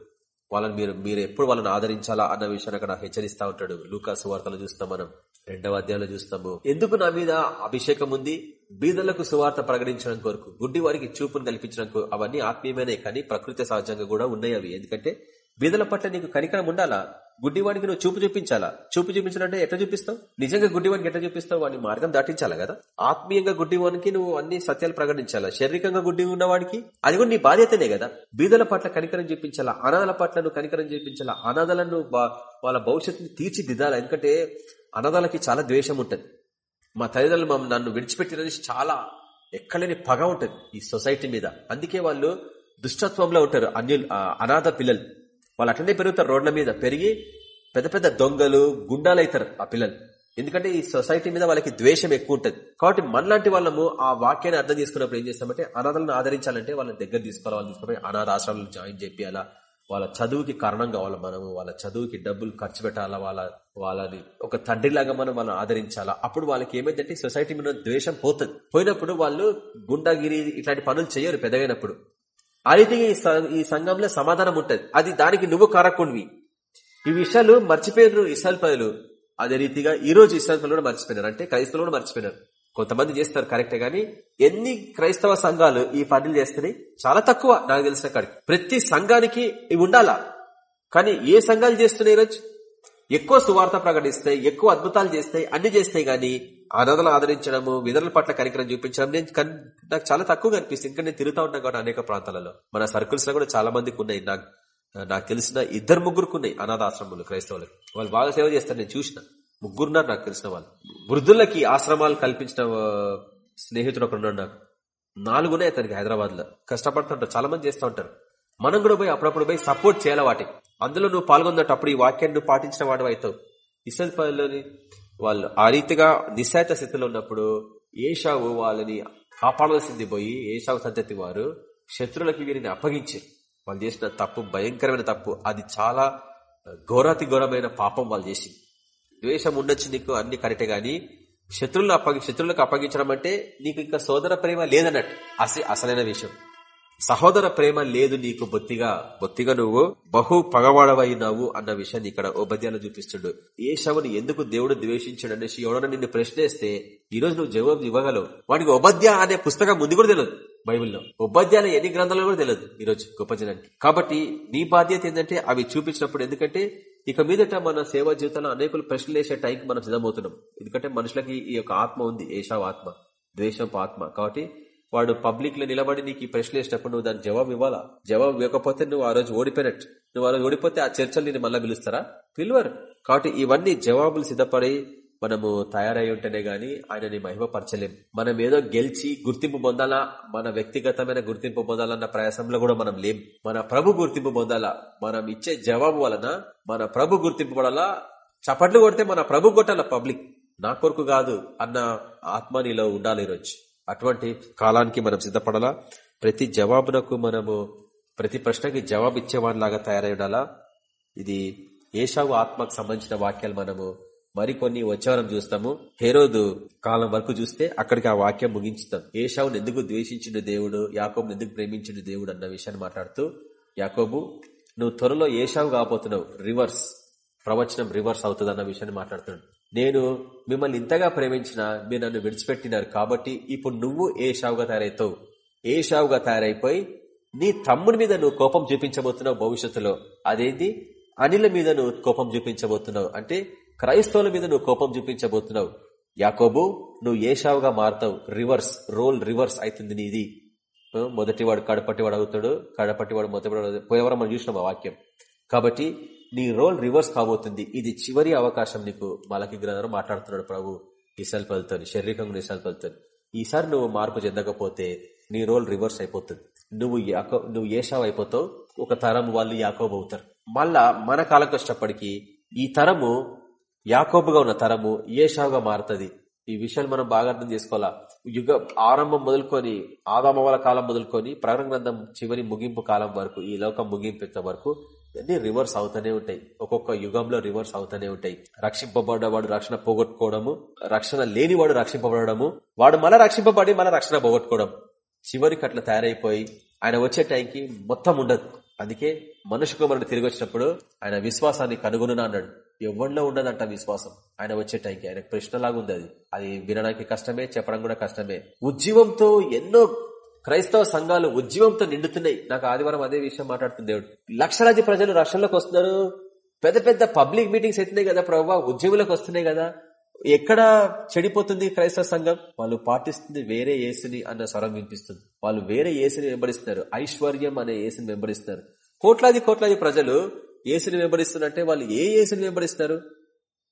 వాళ్ళని మీరు మీరు ఎప్పుడు వాళ్ళని ఆదరించాలా అన్న విషయాన్ని అక్కడ హెచ్చరిస్తా ఉంటాడు. లూకాసు వార్తలు చూస్తాం మనం రెండవ అధ్యాయంలో చూస్తాము. ఎందుకు నా మీద అభిషేకం ఉంది? బీదలకు సువార్త ప్రకటించడం కొరకు గుడ్డి వారికి చూపును కల్పించడం అవన్నీ ఆత్మీయమైనవి కానీ ప్రకృతి సహజంగా కూడా ఉన్నాయి అవి. ఎందుకంటే బీదల పట్ల నీకు కనికరం ఉండాలా? గుడ్డివాడికి నువ్వు చూపు చూపించాలా? చూపు చూపించాలంటే ఎట్లా చూపిస్తావు? నిజంగా గుడ్డివాడికి ఎట్లా చూపిస్తావు? వాడిని మార్గం దాటించాలా కదా? ఆత్మీయంగా గుడ్డివానికి నువ్వు అన్ని సత్యాలు ప్రకటించాలా? శారీరకంగా గుడ్డి ఉన్నవాడికి? అది కూడా నీ బాధ్యతనే కదా? బీదల పట్ల కనికరం చూపించాలా? అనాథల పట్ల నువ్వు కనికరం చూపించాలా? అనాథలను వాళ్ళ భవిష్యత్తుని తీర్చిదిద్దాలా? ఎందుకంటే అనాథలకి చాలా ద్వేషం ఉంటుంది. మా తల్లిదండ్రులు నన్ను విడిచిపెట్టినది చాలా ఎక్కడని పగ ఉంటుంది ఈ సొసైటీ మీద. అందుకే వాళ్ళు దుష్టత్వంలో ఉంటారు. అన్యు అనాథ పిల్లలు. వాళ్ళు అట్లనే పెరుగుతారు రోడ్ల మీద. పెరిగి పెద్ద పెద్ద దొంగలు గుండాలు అవుతారు ఆ పిల్లలు. ఎందుకంటే ఈ సొసైటీ మీద వాళ్ళకి ద్వేషం ఎక్కువ ఉంటుంది. కాబట్టి మనలాంటి వాళ్ళము ఆ వాక్యాన్ని అర్థం చేసుకున్నప్పుడు ఏం చేస్తామంటే అనాథలను ఆదరించాలంటే వాళ్ళని దగ్గర తీసుకోవాలి వాళ్ళు తీసుకోవాలి అనాథ ఆశ్రమాలను జాయిన్ చేయాలా వాళ్ళ చదువుకి కారణం కావాలి మనము వాళ్ళ చదువుకి డబ్బులు ఖర్చు పెట్టాలా వాళ్ళ వాళ్ళని ఒక తండ్రిలాగా మనం వాళ్ళని ఆదరించాలా. అప్పుడు వాళ్ళకి ఏమైందంటే సొసైటీ మీద ద్వేషం పోతుంది. పోయినప్పుడు వాళ్ళు గుండాగిరి ఇట్లాంటి పనులు చేయరు పెద్దగైనప్పుడు. ఆ రీతిగా ఈ సంఘంలో సమాధానం ఉంటుంది. అది దానికి నువ్వు కారకుడివి. ఈ విషయాలు మర్చిపోయారు ఈసాల్ అదే రీతిగా ఈ రోజు ఇస్రాయల్ కూడా మర్చిపోయినారు. అంటే క్రైస్తవులు కూడా మర్చిపోయినారు. కొంతమంది చేస్తారు కరెక్టే కానీ ఎన్ని క్రైస్తవ సంఘాలు ఈ పనులు చేస్తున్నాయి? చాలా తక్కువ నాకు తెలిసిన కాడికి. ప్రతి సంఘానికి ఇవి ఉండాలా? కానీ ఏ సంఘాలు చేస్తున్నాయి ఈరోజు ఎక్కువ సువార్త ప్రకటిస్తాయి ఎక్కువ అద్భుతాలు చేస్తాయి అన్ని చేస్తాయి గానీ అనాథలు ఆదరించడము విధుల పట్ల కనికరం చూపించడం నేను నాకు చాలా తక్కువ కనిపిస్తుంది ఇంకా నేను తిరుగుతా ఉంటాను కాబట్టి అనేక ప్రాంతాలలో. మన సర్కిల్స్లో కూడా చాలా మందికి ఉన్నాయి. నాకు నాకు తెలిసిన ఇద్దరు ముగ్గురుకున్నాయి అనాథాశ్రమాలు క్రైస్తవులకు. వాళ్ళు బాగా సేవ చేస్తారు నేను చూసిన. ముగ్గురున్నారు నాకు తెలిసిన వాళ్ళు. వృద్ధులకి ఆశ్రమాలు కల్పించిన స్నేహితుడు ఒకరున్నాడు నాకు. నాలుగునే అతనికి హైదరాబాద్లో కష్టపడుతుంటారు చాలా మంది చేస్తూ ఉంటారు. మనం కూడా పోయి అప్పుడప్పుడు పోయి సపోర్ట్ చేయాలి వాటి అందులో నువ్వు పాల్గొన్నప్పుడు ఈ వాక్యాన్ని నువ్వు పాటించిన వాడు అవుతావు. ఇసల్పల్లిలోని వాళ్ళు ఆ రీతిగా నిశాయిత స్థితిలో ఉన్నప్పుడు ఏషావు వాళ్ళని కాపాడవలసింది పోయి ఏషావు సంతతి వారు శత్రులకి వీరిని అప్పగించారు. వాళ్ళు చేసిన తప్పు భయంకరమైన తప్పు. అది చాలా ఘోరాతి ఘోరమైన పాపం వాళ్ళు చేసింది. ద్వేషం ఉండొచ్చు నీకు అన్ని కరెక్టే గాని శత్రువులు అప్పగి శత్రువులకు అప్పగించడం అంటే నీకు ఇంకా సోదర ప్రేమ లేదన్నట్టు. అసలు అసలైన విషయం. సహోదర ప్రేమ లేదు నీకు బొత్తిగా బొత్తిగా నువ్వు బహు పగవాడవైనావు అన్న విషయాన్ని ఇక్కడ ఓబద్యాలు చూపిస్తుండు. ఏ శవని ఎందుకు దేవుడు ద్వేషించాడు అనేసి ఎవడన్నా నిన్ను ప్రశ్నేస్తే ఈ రోజు నువ్వు జవాబు ఇవ్వగలవు. వాడికి ఉపద్య అనే పుస్తకం ముందు కూడా తెలియదు బైబిల్లో. ఉపాధ్యాయులు ఎన్ని గ్రంథాలు కూడా తెలియదు ఈరోజు గొప్ప జనానికి. కాబట్టి నీ బాధ్యత ఏంటంటే అవి చూపించినప్పుడు ఎందుకంటే ఇక మీదట మన సేవా జీవితంలో అనేకులు ప్రశ్నలు వేసే టైంకి మనం సిద్ధమవుతున్నాం. ఎందుకంటే మనుషులకి ఈ యొక్క ఆత్మ ఉంది ఏషావు ఆత్మ ద్వేషపు ఆత్మ. కాబట్టి వాడు పబ్లిక్లో నిలబడి నీకు ఈ ప్రశ్న వేసినప్పుడు నువ్వు దాని జవాబు ఇవ్వాలా? జవాబు ఇవ్వకపోతే నువ్వు ఆ రోజు ఓడిపోయినట్టు. నువ్వు ఆ రోజు ఓడిపోతే ఆ చర్చలు నేను మళ్ళీ పిలుస్తారా? పిలువరు. కాబట్టి ఇవన్నీ జవాబులు సిద్ధపడి మనము తయారై ఉంటేనే గాని ఆయనని మహిమపరచలేం. మనం ఏదో గెలిచి గుర్తింపు పొందాలా మన వ్యక్తిగతమైన గుర్తింపు పొందాలన్న ప్రయాసంలో కూడా మనం లేం. మన ప్రభు గుర్తింపు పొందాలా మనం ఇచ్చే జవాబు వలన మన ప్రభు గుర్తింపు పడాలా చప్పట్లు కొడితే మన ప్రభు కొట్టాల పబ్లిక్? నా కొరకు కాదు అన్న ఆత్మ నీలో ఉండాలి ఈరోజు. అటువంటి కాలానికి మనం సిద్ధపడాలా? ప్రతి జవాబునకు మనము ప్రతి ప్రశ్నకి జవాబు ఇచ్చేవాడిలాగా తయారై ఉండాలా? ఇది ఏషావు ఆత్మకు సంబంధించిన వాక్యాలు మనము మరికొన్ని వచ్చేవారం చూస్తాము. హెరోదు కాలం వరకు చూస్తే అక్కడికి ఆ వాక్యం ముగించుతాం. ఏషావును ఎందుకు ద్వేషించిన దేవుడు? యాకోబును ఎందుకు ప్రేమించిండు దేవుడు అన్న విషయాన్ని మాట్లాడుతూ యాకోబు నువ్వు త్వరలో ఏషావు కాబోతున్నావు. రివర్స్ ప్రవచనం రివర్స్ అవుతుంది అన్న విషయాన్ని మాట్లాడుతున్నాడు. నేను మిమ్మల్ని ఇంతగా ప్రేమించిన మీరు నన్ను విడిచిపెట్టినారు కాబట్టి ఇప్పుడు నువ్వు ఏ షావుగా తయారవుతావు. ఏ షావుగా తయారైపోయి నీ తమ్ముడి మీద నువ్వు కోపం చూపించబోతున్నావు భవిష్యత్తులో. అదేంటి అనిల మీద నువ్వు కోపం చూపించబోతున్నావు. అంటే క్రైస్తవుల మీద నువ్వు కోపం చూపించబోతున్నావు. యాకోబు నువ్వు ఏషావుగా మారుతావు. రివర్స్ రోల్ రివర్స్ అవుతుంది నీది. మొదటివాడు కడపట్టివాడు అవుతాడు కడపట్టివాడు మొదటివాడు పోయేవారు మనం చూసిన వాక్యం. కాబట్టి నీ రోల్ రివర్స్ కాబోతుంది. ఇది చివరి అవకాశం నీకు మలకి గ్రంథం మాట్లాడుతున్నాడు ప్రభు. ఇసాల్ పలుతాను శారీరకంగా ఇసాల్ పలుతుంది ఈసారి నువ్వు మార్పు చెందకపోతే నీ రోల్ రివర్స్ అయిపోతుంది. నువ్వు యాకో నువ్వు ఏషావ్ అయిపోతావు. ఒక తరం వాళ్ళు యాకోబు అవుతారు. మళ్ళా మన కాలం కష్టపడికి ఈ తరము యాకోబుగా ఉన్న తరము ఏషావుగా మారుతుంది. ఈ విషయాలు మనం బాగా అర్థం చేసుకోవాలా? యుగ ఆరంభం మొదలుకొని ఆదామవాల కాలం మొదలుకొని ప్రకటన గ్రంథం చివరి ముగింపు కాలం వరకు ఈ లోకం ముగింపు వరకు అన్ని రివర్స్ అవుతూనే ఉంటాయి. ఒక్కొక్క యుగంలో రివర్స్ అవుతూనే ఉంటాయి. రక్షింపబడ్డవాడు రక్షణ పోగొట్టుకోవడము రక్షణ లేనివాడు రక్షింపబడము వాడు మన రక్షింపబడి మన రక్షణ పోగొట్టుకోవడం. చివరికి అట్లా తయారైపోయి ఆయన వచ్చే టైంకి మొత్తం ఉండదు. అందుకే మనుషు కుమారుడు తిరిగి వచ్చినప్పుడు ఆయన విశ్వాసాన్ని కనుగొనునా అన్నాడు. ఎవరిలో ఉండదంట విశ్వాసం? ఆయన వచ్చే టైంకి ఆయన ప్రశ్నలాగా ఉంది అది. అది వినడానికి కష్టమే చెప్పడం కూడా కష్టమే. ఉద్యమంతో ఎన్నో క్రైస్తవ సంఘాలు ఉద్యమంతో నిండుతున్నాయి. నాకు ఆదివారం అదే విషయం మాట్లాడుతుంది దేవుడు. లక్షలాది ప్రజలు రక్షణలోకి వస్తున్నారు. పెద్ద పెద్ద పబ్లిక్ మీటింగ్స్ అవుతున్నాయి కదా ప్రభావ ఉద్యమంలోకి వస్తున్నాయి కదా. ఎక్కడ చెడిపోతుంది క్రైస్తవ సంఘం? వాళ్ళు పాటిస్తుంది వేరే ఏసుని అన్న స్వరం వినిపిస్తుంది. వాళ్ళు వేరే ఏసుని వెంబడిస్తున్నారు. ఐశ్వర్యం అనే ఏసుని వెంబడిస్తున్నారు. కోట్లాది కోట్లాది ప్రజలు ఏసుని వెంబడిస్తున్నారంటే వాళ్ళు ఏ ఏసుని వెంబడిస్తారు?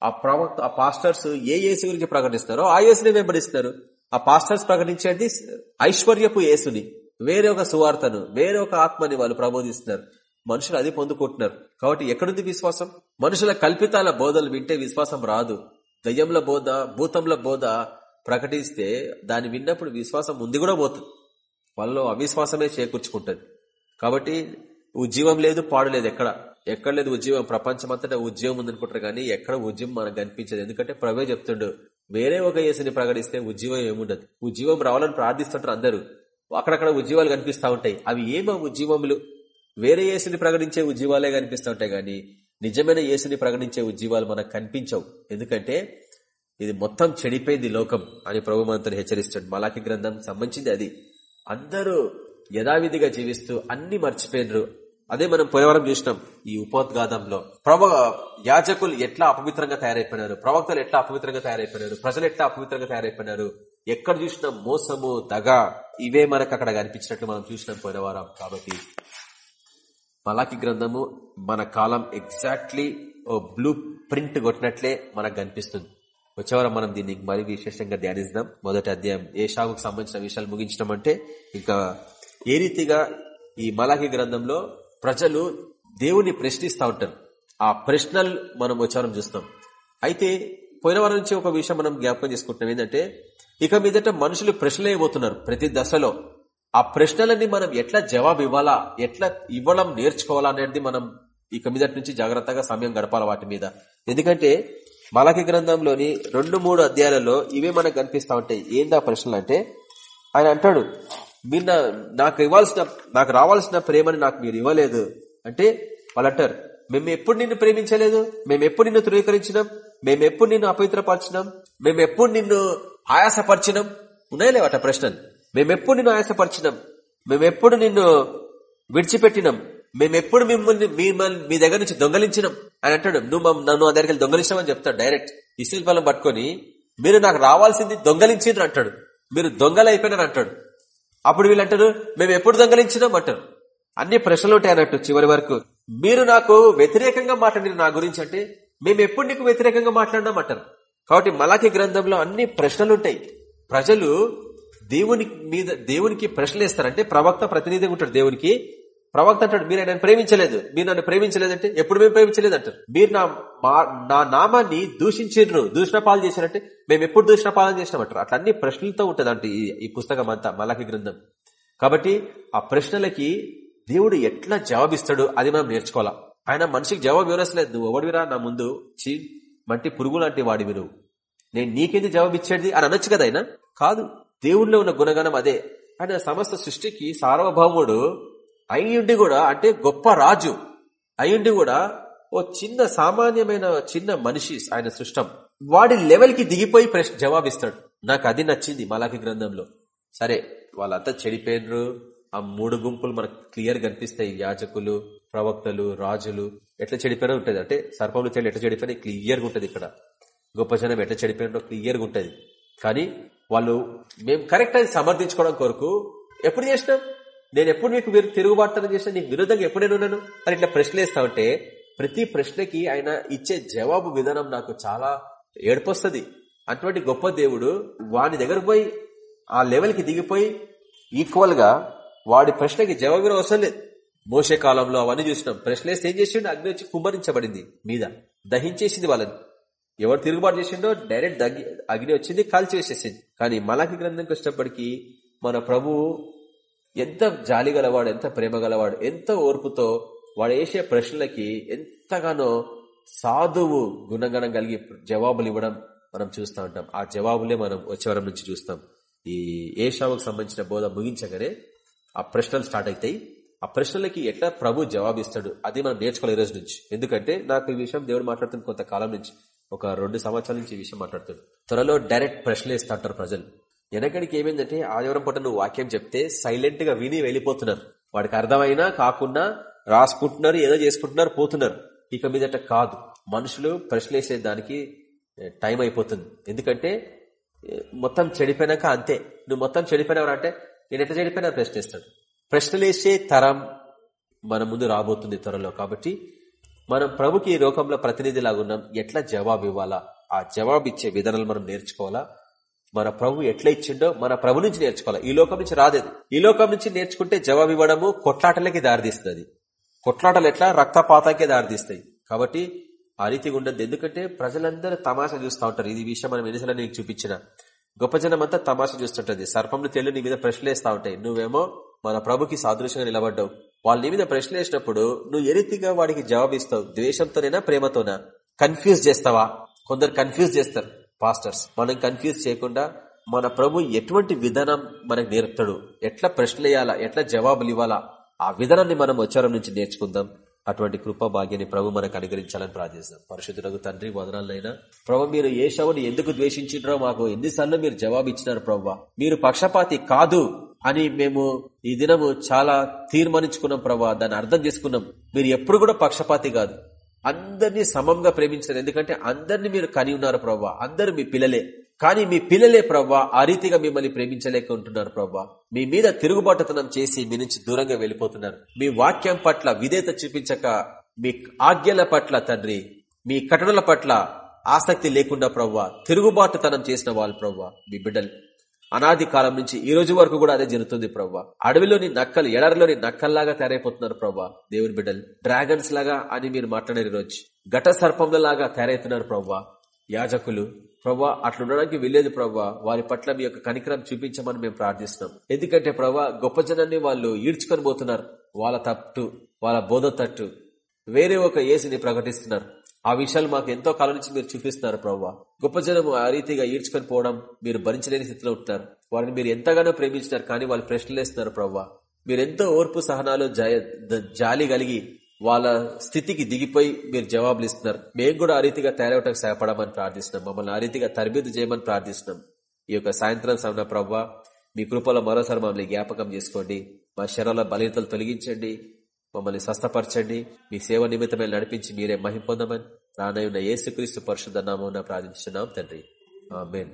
ఆ ప్రవక్త ఆ పాస్టర్స్ ఏ ఏసు గురించి ప్రకటిస్తారో ఆ ఏసుని వెంబడిస్తారు. ఆ పాస్టర్స్ ప్రకటించేది ఐశ్వర్యపు ఏసుని వేరే ఒక సువార్తను వేరే ఒక ఆత్మని వాళ్ళు ప్రబోధిస్తున్నారు. మనుషులు అది పొందుకుంటున్నారు. కాబట్టి ఎక్కడుంది విశ్వాసం? మనుషుల కల్పితాల బోధలు వింటే విశ్వాసం రాదు. దయ్యంల బోధ భూతంల బోధ ప్రకటిస్తే దాన్ని విన్నప్పుడు విశ్వాసం ముందు కూడా పోతుంది. వాళ్ళలో అవిశ్వాసమే చేకూర్చుకుంటుంది. కాబట్టి ఉద్యమం లేదు పాడు లేదు ఎక్కడ? ఎక్కడ లేదు ఉద్యమం ప్రపంచమంతటా ఉద్యమం ఉందనుకుంటారు కానీ ఎక్కడ ఉద్యమం మనకు కనిపించదు. ఎందుకంటే ప్రవే చెప్తుండు వేరే ఒక యేసుని ప్రకటిస్తే ఉద్యమం ఏముండదు. ఉద్యమం రావాలని ప్రార్థిస్తుంటారు అందరూ. అక్కడక్కడ ఉద్యమాలు కనిపిస్తా ఉంటాయి. అవి ఏమో ఉద్యమములు వేరే యేసుని ప్రకటించే ఉద్యమాలే కనిపిస్తూ ఉంటాయి కానీ నిజమైన యేసుని ప్రకటించే ఉద్యమాలు మనకు కనిపించవు. ఎందుకంటే ఇది మొత్తం చెడిపోయింది లోకం అని ప్రభు మనతో హెచ్చరిస్తాడు. మలాకి గ్రంథం సంబంధించింది అది. అందరూ యథావిధిగా జీవిస్తూ అన్ని మర్చిపోయినరు. అదే మనం పోయేవారం చూసినాం ఈ ఉపోద్ఘాతంలో. ప్రభ యాజకులు ఎట్లా అపవిత్రంగా తయారైపోయినారు? ప్రవక్తలు ఎట్లా అపవిత్రంగా తయారైపోయినారు? ప్రజలు ఎట్లా అపవిత్రంగా తయారైపోయినారు? ఎక్కడ చూసినా మోసము దగ ఇవే మనకు అక్కడ కనిపించినట్లు మనం చూసినాం పోయిన వారం. కాబట్టి మలాకి గ్రంథము మన కాలం ఎగ్జాక్ట్లీ ఓ బ్లూ ప్రింట్ కొట్టినట్లే మనకు కనిపిస్తుంది. వచ్చేవారం మనం దీన్ని మరి విశేషంగా ధ్యానిస్తాం మొదటి అధ్యాయం ఏ షాగుకు సంబంధించిన విషయాలు ముగించడం అంటే ఇంకా ఏ రీతిగా ఈ మలాఖి గ్రంథంలో ప్రజలు దేవుని ప్రశ్నిస్తూ ఉంటారు. ఆ ప్రశ్నలు మనం వచ్చేవారం చూస్తాం. అయితే పోయిన వారం నుంచి ఒక విషయం మనం జ్ఞాపకం చేసుకుంటున్నాం. ఏంటంటే ఇక మీదట మనుషులు ప్రశ్నలు ప్రతి దశలో. ఆ ప్రశ్నలన్నీ మనం ఎట్లా జవాబు ఇవ్వాలా ఎట్లా ఇవ్వడం నేర్చుకోవాలా అనేది మనం ఇక మీదటి నుంచి జాగ్రత్తగా సమయం గడపాలి వాటి మీద. ఎందుకంటే మలకి గ్రంథంలోని రెండు మూడు అధ్యాయాలలో ఇవే మనకు కనిపిస్తా ఉంటాయి. ఏందా ప్రశ్నలు అంటే ఆయన అంటాడు మీరు నాకు ఇవ్వాల్సిన నాకు రావాల్సిన ప్రేమని నాకు మీరు ఇవ్వలేదు. అంటే వాళ్ళు అంటారు మేము ఎప్పుడు నిన్ను ప్రేమించలేదు? మేము ఎప్పుడు నిన్ను ధృవీకరించినాం? మేము ఎప్పుడు నిన్ను అపవిత్రపరిచినాం? మేము ఎప్పుడు నిన్ను ఆయాసపరిచినాం? ఉన్నాయలే వాట ప్రశ్నలు? మేమెప్పుడు నిన్ను ఆయాసపరిచినాం. మేమెప్పుడు నిన్ను విడిచిపెట్టినాం. మేమెప్పుడు మిమ్మల్ని మిమ్మల్ని మీ దగ్గర నుంచి దొంగలించినాం అని అంటాడు. నువ్వు నన్ను ఆ దగ్గరికి దొంగలించామని చెప్తాడు డైరెక్ట్. ఇసిల్ బలం పట్టుకొని మీరు నాకు రావాల్సింది దొంగలించిండ్రు అంటాడు. మీరు దొంగలు అయిపోయినారు అంటాడు. అప్పుడు వీళ్ళంటారు మేము ఎప్పుడు దొంగలించినాం? అంటారు. అన్ని ప్రశ్నలు ఉంటాయి అన్నట్టు చివరి వరకు. మీరు నాకు వ్యతిరేకంగా మాట్లాడిన నా గురించి అంటే మేము ఎప్పుడు నీకు వ్యతిరేకంగా మాట్లాడినాం అంటారు. కాబట్టి మలాఖీ గ్రంథంలో అన్ని ప్రశ్నలుంటాయి ప్రజలు దేవుని మీద దేవునికి ప్రశ్నలు ఇస్తారంటే ప్రవక్త ప్రతినిధిగా ఉంటాడు దేవునికి. ప్రవక్త అంటాడు మీరు ఆయన ప్రేమించలేదు. మీరు నన్ను ప్రేమించలేదంటే ఎప్పుడు మేము ప్రేమించలేదు? అంటారు. మీరు నా నా నామాన్ని దూషించారు దూషణ పాలు చేశారంటే మేము ఎప్పుడు దూషణ పాలన చేసినామంటారు అట్లా అన్ని ప్రశ్నలతో ఉంటుంది అంటే ఈ పుస్తకం అంతా మలాకి గ్రంథం. కాబట్టి ఆ ప్రశ్నలకి దేవుడు ఎట్లా జవాబిస్తాడు అది మనం నేర్చుకోవాలా. ఆయన మనిషికి జవాబు ఇవ్వనసలేదు నువ్వు ఎవడివిరా నా ముందు చీ మంటి పురుగు లాంటి వాడివి నువ్వు. నేను నీకేంది జవాబు ఇచ్చేది అని అనొచ్చు కదా ఆయన. కాదు. దేవుళ్ళు ఉన్న గుణగణం అదే. ఆయన సమస్త సృష్టికి సార్వభౌముడు అయ్యుండి కూడా అంటే గొప్ప రాజు అయ్యుండి కూడా ఓ చిన్న సామాన్యమైన చిన్న మనిషి ఆయన సృష్టం. వాడి లెవెల్కి దిగిపోయి ప్రశ్న జవాబిస్తాడు. నాకు అది నచ్చింది మలాకి గ్రంథంలో. సరే వాళ్ళంతా చెడిపోయినరు. ఆ మూడు గుంపులు మనకు క్లియర్ కనిపిస్తాయి. యాజకులు ప్రవక్తలు రాజులు. ఎట్లా చెడిపోయినా ఉంటుంది. అంటే సర్పములు చెల్లి ఎట్లా చెడిపోయినా క్లియర్గా ఉంటుంది ఇక్కడ. గొప్ప జనం ఎట్లా చెడిపోయినో క్లియర్గా ఉంటుంది. కానీ వాళ్ళు మేము కరెక్ట్ అని సమర్థించుకోవడం కొరకు ఎప్పుడు చేసినాం? నేను ఎప్పుడు మీకు తిరుగుబాటుతనం చేసిన నీకు విరుద్ధంగా ఎప్పుడైనా ఉన్నాను? అని ఇట్లా ప్రశ్నలేస్తా ఉంటే ప్రతి ప్రశ్నకి ఆయన ఇచ్చే జవాబు విధానం నాకు చాలా ఏడుపొస్తుంది. అటువంటి గొప్ప దేవుడు వాని దగ్గర పోయి ఆ లెవెల్కి దిగిపోయి ఈక్వల్గా వాడి ప్రశ్నకి జవాబు అవసరం లేదు. మోసే కాలంలో అవన్నీ చూసినాం. ప్రశ్నలేస్తే ఏం చేసిండు? అగ్ని వచ్చి కుమ్మరించబడింది మీద. దహించేసింది వాళ్ళని. ఎవరు తిరుగుబాటు చేసిండో డైరెక్ట్ అగ్ని వచ్చింది కాల్చి వేసేసింది. కానీ మలాకి గ్రంథంకి వచ్చినప్పటికీ మన ప్రభు ఎంత జాలి గలవాడు ఎంత ప్రేమ గలవాడు ఎంత ఓర్పుతో వాడు వేసే ప్రశ్నలకి ఎంతగానో సాధువు గుణగణం కలిగి జవాబులు ఇవ్వడం మనం చూస్తూ ఉంటాం. ఆ జవాబులే మనం వచ్చేవరం నుంచి చూస్తాం. ఈ ఏషావుకు సంబంధించిన బోధ ముగించగానే ఆ ప్రశ్నలు స్టార్ట్ అవుతాయి. ఆ ప్రశ్నలకి ఎట్లా ప్రభు జవాబిస్తాడు అది మనం నేర్చుకోవాలి ఈ రోజు నుంచి. ఎందుకంటే నాకు ఈ విషయం దేవుడు మాట్లాడుతున్న కొంతకాలం నుంచి. ఒక రెండు సంవత్సరాల నుంచి ఈ విషయం మాట్లాడుతాడు త్వరలో డైరెక్ట్ ప్రశ్నలు ఇస్తాంటారు ప్రజలు. వెనకడికి ఏమైందంటే ఆదివారం పూట నువ్వు వాక్యం చెప్తే సైలెంట్గా విని వెళ్ళిపోతున్నారు. వాడికి అర్థమైనా కాకుండా రాసుకుంటున్నారు ఏదో చేసుకుంటున్నారు పోతున్నారు. ఇక మీదట కాదు. మనుషులు ప్రశ్నలేసే దానికి టైం అయిపోతుంది. ఎందుకంటే మొత్తం చెడిపోయినాక అంతే. నువ్వు మొత్తం చెడిపోయినావు అంటే నేను ఎట్లా చెడిపోయినా ప్రశ్నిస్తాడు ప్రశ్నలేసే తరం మన ముందు రాబోతుంది త్వరలో. కాబట్టి మనం ప్రభుకి లోకంలో ప్రతినిధిలాగా ఉన్నాం. ఎట్లా జవాబు ఇవ్వాలా? ఆ జవాబు ఇచ్చే విధానాలు మనం నేర్చుకోవాలా? మన ప్రభు ఎట్లా ఇచ్చిండో మన ప్రభు నుంచి నేర్చుకోవాలి? ఈ లోకం నుంచి రాదేది. ఈ లోకం నుంచి నేర్చుకుంటే జవాబు ఇవ్వడము కొట్లాటలకి దారితీస్తుంది. కొట్లాటలు ఎట్లా? రక్తపాతాకే దారితీస్తాయి. కాబట్టి ఆ రీతిగా ఉండదు ఎందుకంటే ప్రజలందరూ తమాషా చూస్తూ ఉంటారు. ఇది విషయం మనం ఎన్నిసార్లు నీకు చూపించిన. గొప్ప జనం అంతా తమాషా చూస్తుంటది. సర్పంలు తెల్లు నీ మీద ప్రశ్నలు ఉంటాయి. నువ్వేమో మన ప్రభుకి సాదృశ్యంగా నిలబడ్డావు. వాళ్ళ నీ మీద ప్రశ్న వేసినప్పుడు నువ్వు ఏ రీతిగా వాడికి జవాబు ఇస్తావు? ప్రేమతోనా? కన్ఫ్యూజ్ చేస్తావా? కొందరు కన్ఫ్యూజ్ చేస్తారు. పాస్టర్స్ మనం కన్ఫ్యూజ్ చేయకుండా మన ప్రభు ఎటువంటి విధానం మనకు నేర్పుతాడు? ఎట్లా ప్రశ్నలు వేయాలా? ఎట్లా జవాబులు ఇవ్వాలా? ఆ విధానాన్ని మనం వచ్చారం నుంచి నేర్చుకుందాం. అటువంటి కృపా భాగ్యాన్ని ప్రభు మనకు అనుగ్రహించాలని ప్రార్థిస్తాం పరిశుద్ధులకు తండ్రి వదనాలైనా ప్రభు మీరు ఏ ఎందుకు ద్వేషించినారో మాకు ఎన్నిసార్లు మీరు జవాబు ఇచ్చినారు ప్రభు. మీరు పక్షపాతి కాదు. అని మేము ఈ దినము చాలా తీర్మానించుకున్నాం ప్రభా. దాన్ని అర్థం చేసుకున్నాం. మీరు ఎప్పుడు కూడా పక్షపాతి కాదు. అందరినీ సమంగా ప్రేమించారు ఎందుకంటే అందరినీ మీరు కని ఉన్నారు ప్రభా. అందరు మీ పిల్లలే. కానీ మీ పిల్లలే ప్రవ్వా ఆ రీతిగా మిమ్మల్ని ప్రేమించలేక ఉంటున్నారు ప్రవ్వా మీ మీద తిరుగుబాటుతనం చేసి మీ నుంచి దూరంగా వెళ్ళిపోతున్నారు. మీ వాక్యం పట్ల విధేత చూపించక మీ ఆజ్ఞల పట్ల తండ్రి మీ కటనల పట్ల ఆసక్తి లేకుండా ప్రవ్వా తిరుగుబాటుతనం చేసిన వాళ్ళు ప్రవ్వా మీ బిడ్డలు. అనాది కాలం నుంచి ఈ రోజు వరకు కూడా అదే జరుగుతుంది ప్రవ్వా. అడవిలోని నక్కలు ఎడరిలోని నక్కల్లాగా తయారైపోతున్నారు ప్రవ్వా. దేవుని బిడ్డలు డ్రాగన్స్ లాగా అని మీరు మాట్లాడారు రోజు. ఘట సర్పంల లాగా తయారైతున్నారు ప్రవ్వా. యాజకులు ప్రవ్వా అట్లుండడానికి వెళ్ళేది ప్రవ్వా. వారి పట్ల మీ యొక్క కనికరం చూపించమని మేము ప్రార్థిస్తున్నాం. ఎందుకంటే ప్రవ్వా గొప్ప జనాన్ని వాళ్ళు ఈడ్చుకొని పోతున్నారు. వాళ్ళ తట్టు వాళ్ళ బోధ తట్టు. వేరే ఒక ఏసిని ప్రకటిస్తున్నారు. ఆ విషయాలు మాకు ఎంతో కాలం నుంచి మీరు చూపిస్తున్నారు ప్రవ్వా. గొప్ప జనం ఆ రీతిగా ఈడ్చుకొని పోవడం మీరు భరించలేని స్థితిలో ఉంటున్నారు వారిని మీరు ఎంతగానో ప్రేమించినారు కానీ వాళ్ళు ప్రశ్నలేస్తున్నారు ప్రవ్వా. మీరెంతో ఓర్పు సహనాలు జాలి కలిగి వాళ్ళ స్థితికి దిగిపోయి మీరు జవాబులు ఇస్తున్నారు. మేము కూడా ఆ రీతిగా తయారవటానికి సహాయపడమని ప్రార్థిస్తున్నాం. మమ్మల్ని ఆ రీతిగా తరబిదు చేయమని ప్రార్థిస్తున్నాం. ఈ యొక్క సాయంత్రం సమయం ప్రవ్వా మీ కృపలో మరోసారి మమ్మల్ని జ్ఞాపకం చేసుకోండి. మా శరాల బలితలు తొలగించండి. మమ్మల్ని స్వస్థపరచండి. మీ సేవ నిమిత్తమే నడిపించి మీరే మహిం పొందమని రానయ్యున్న యేసుక్రీస్తు పరిశుద్ధ నామం ప్రార్థించున్నాం తండ్రి. ఆమెన్.